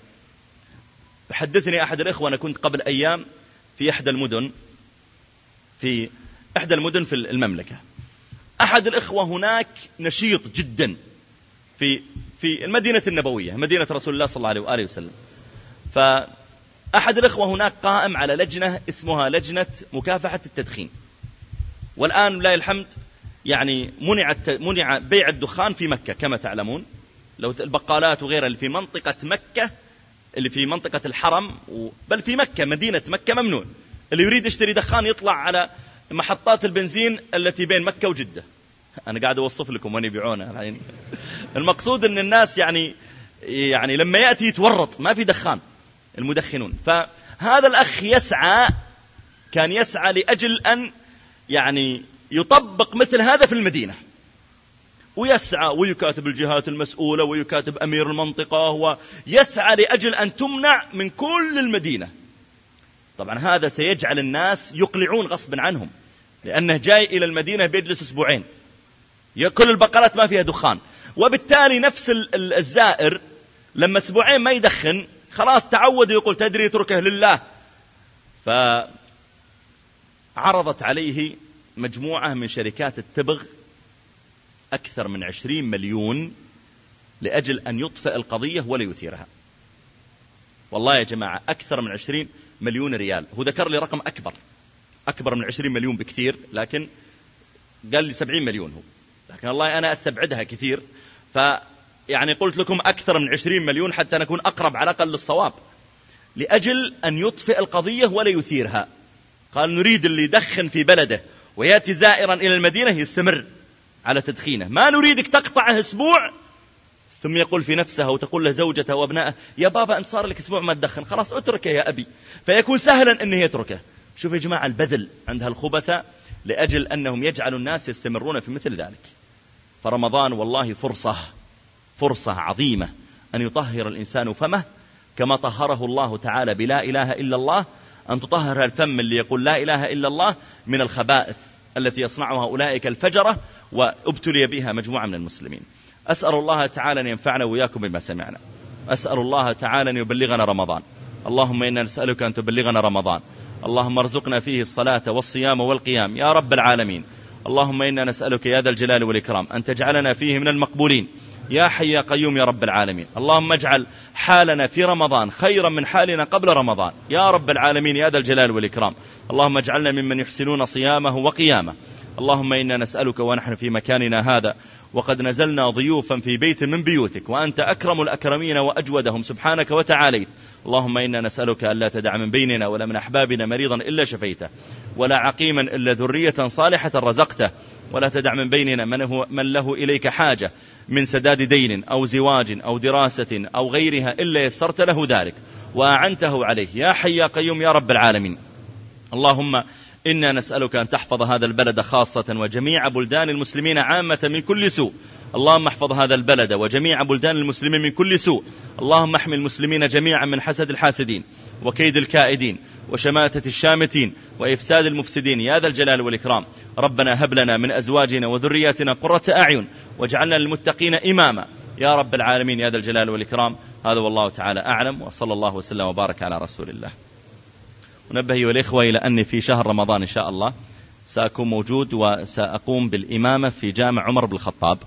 حدثني أحد الإخوة أنا كنت قبل أيام في إحدى المدن في إحدى المدن في المملكة. أحد الإخوة هناك نشيط جدا في في المدينة النبوية مدينة رسول الله صلى الله عليه وآله وسلم. فأحد الإخوة هناك قائم على لجنة اسمها لجنة مكافحة التدخين. والآن لا الحمد يعني منع منع بيع الدخان في مكة كما تعلمون. لو البقالات وغيرها اللي في منطقة مكة اللي في منطقة الحرم بل في مكة مدينة مكة ممنوع. اللي يريد يشتري دخان يطلع على محطات البنزين التي بين مكة وجدة. أنا قاعد أوصف لكم وين يبيعونه يعني المقصود أن الناس يعني يعني لما يأتي يتورط ما في دخان المدخنون. فهذا الأخ يسعى كان يسعى لأجل أن يعني يطبق مثل هذا في المدينة. ويسعى ويكاتب الجهات المسؤولة ويكاتب أمير المنطقة ويسعى لأجل أن تمنع من كل المدينة. طبعا هذا سيجعل الناس يقلعون غصبا عنهم لأنه جاي إلى المدينة بيجلس أسبوعين. كل البقرات ما فيها دخان. وبالتالي نفس الزائر لما أسبوعين ما يدخن خلاص تعود يقول تدري اتركه لله. فعرضت عليه مجموعة من شركات التبغ أكثر من عشرين مليون لأجل أن يطفئ القضية ولا يثيرها. والله يا جماعة أكثر من عشرين مليون ريال. هو ذكر لي رقم أكبر أكبر من عشرين مليون بكثير لكن قال لي سبعين مليون هو. لكن الله أنا أستبعدها كثير. فيعني قلت لكم أكثر من عشرين مليون حتى نكون أقرب على الأقل للصواب. لأجل أن يطفئ القضية ولا يثيرها. قال نريد اللي يدخن في بلده. ويأتي زائرا إلى المدينة يستمر على تدخينه. ما نريدك تقطعه أسبوع؟ ثم يقول في نفسه وتقول له زوجته وأبنائه يا بابا أنت صار لك أسبوع ما تدخن خلاص اتركه يا أبي. فيكون سهلا أنه يتركه. شوف يا جماعة البذل عند هالخبثة لأجل أنهم يجعلوا الناس يستمرون في مثل ذلك. فرمضان والله فرصة فرصة عظيمة أن يطهر الإنسان فمه كما طهره الله تعالى بلا إله إلا الله. أن تطهر الفم اللي يقول لا إله إلا الله من الخبائث. التي يصنعها أولئك الفجرة وابتلي بها مجموعة من المسلمين. أسأل الله تعالى أن ينفعنا وإياكم بما سمعنا. أسأل الله تعالى أن يبلغنا رمضان. اللهم إنا نسألك أن تبلغنا رمضان. اللهم ارزقنا فيه الصلاة والصيام والقيام. يا رب العالمين. اللهم إنا نسألك يا ذا الجلال والإكرام أن تجعلنا فيه من المقبولين. يا حي يا قيوم يا رب العالمين. اللهم اجعل حالنا في رمضان خيرا من حالنا قبل رمضان. يا رب العالمين يا ذا الجلال والإكرام. اللهم اجعلنا ممن يحسنون صيامه وقيامه. اللهم إنا نسألك ونحن في مكاننا هذا. وقد نزلنا ضيوفا في بيت من بيوتك وأنت أكرم الأكرمين وأجودهم سبحانك وتعاليت. اللهم إنا نسألك ألا تدع من بيننا ولا من أحبابنا مريضا إلا شفيته ولا عقيما إلا ذرية صالحة رزقته. ولا تدع من بيننا من, هو من له إليك حاجة من سداد دين أو زواج أو دراسة أو غيرها إلا يسرت له ذلك. وأعنته عليه. يا حي يا قيوم يا رب العالمين. اللهم إنا نسألك أن تحفظ هذا البلد خاصة وجميع بلدان المسلمين عامة من كل سوء. اللهم احفظ هذا البلد وجميع بلدان المسلمين من كل سوء. اللهم احمي المسلمين جميعا من حسد الحاسدين وكيد الكائدين وشماتة الشامتين وإفساد المفسدين. يا ذا الجلال والإكرام. ربنا هب لنا من أزواجنا وذرياتنا قرة أعين واجعلنا للمتقين إماما. يا رب العالمين. يا ذا الجلال والإكرام. هذا والله تعالى أعلم. وصلى الله وسلم وبارك على رسول الله. ونبهي والإخوة إلى أني في شهر رمضان إن شاء الله سأكون موجود وسأقوم بالإمامة في جامع عمر بن الخطاب.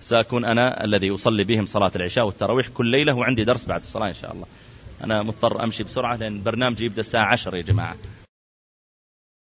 سأكون أنا الذي أصلي بهم صلاة العشاء والتراويح كل ليلة وعندي درس بعد الصلاة إن شاء الله. أنا مضطر أمشي بسرعة لأن برنامجي يبدأ الساعة عشر يا جماعة.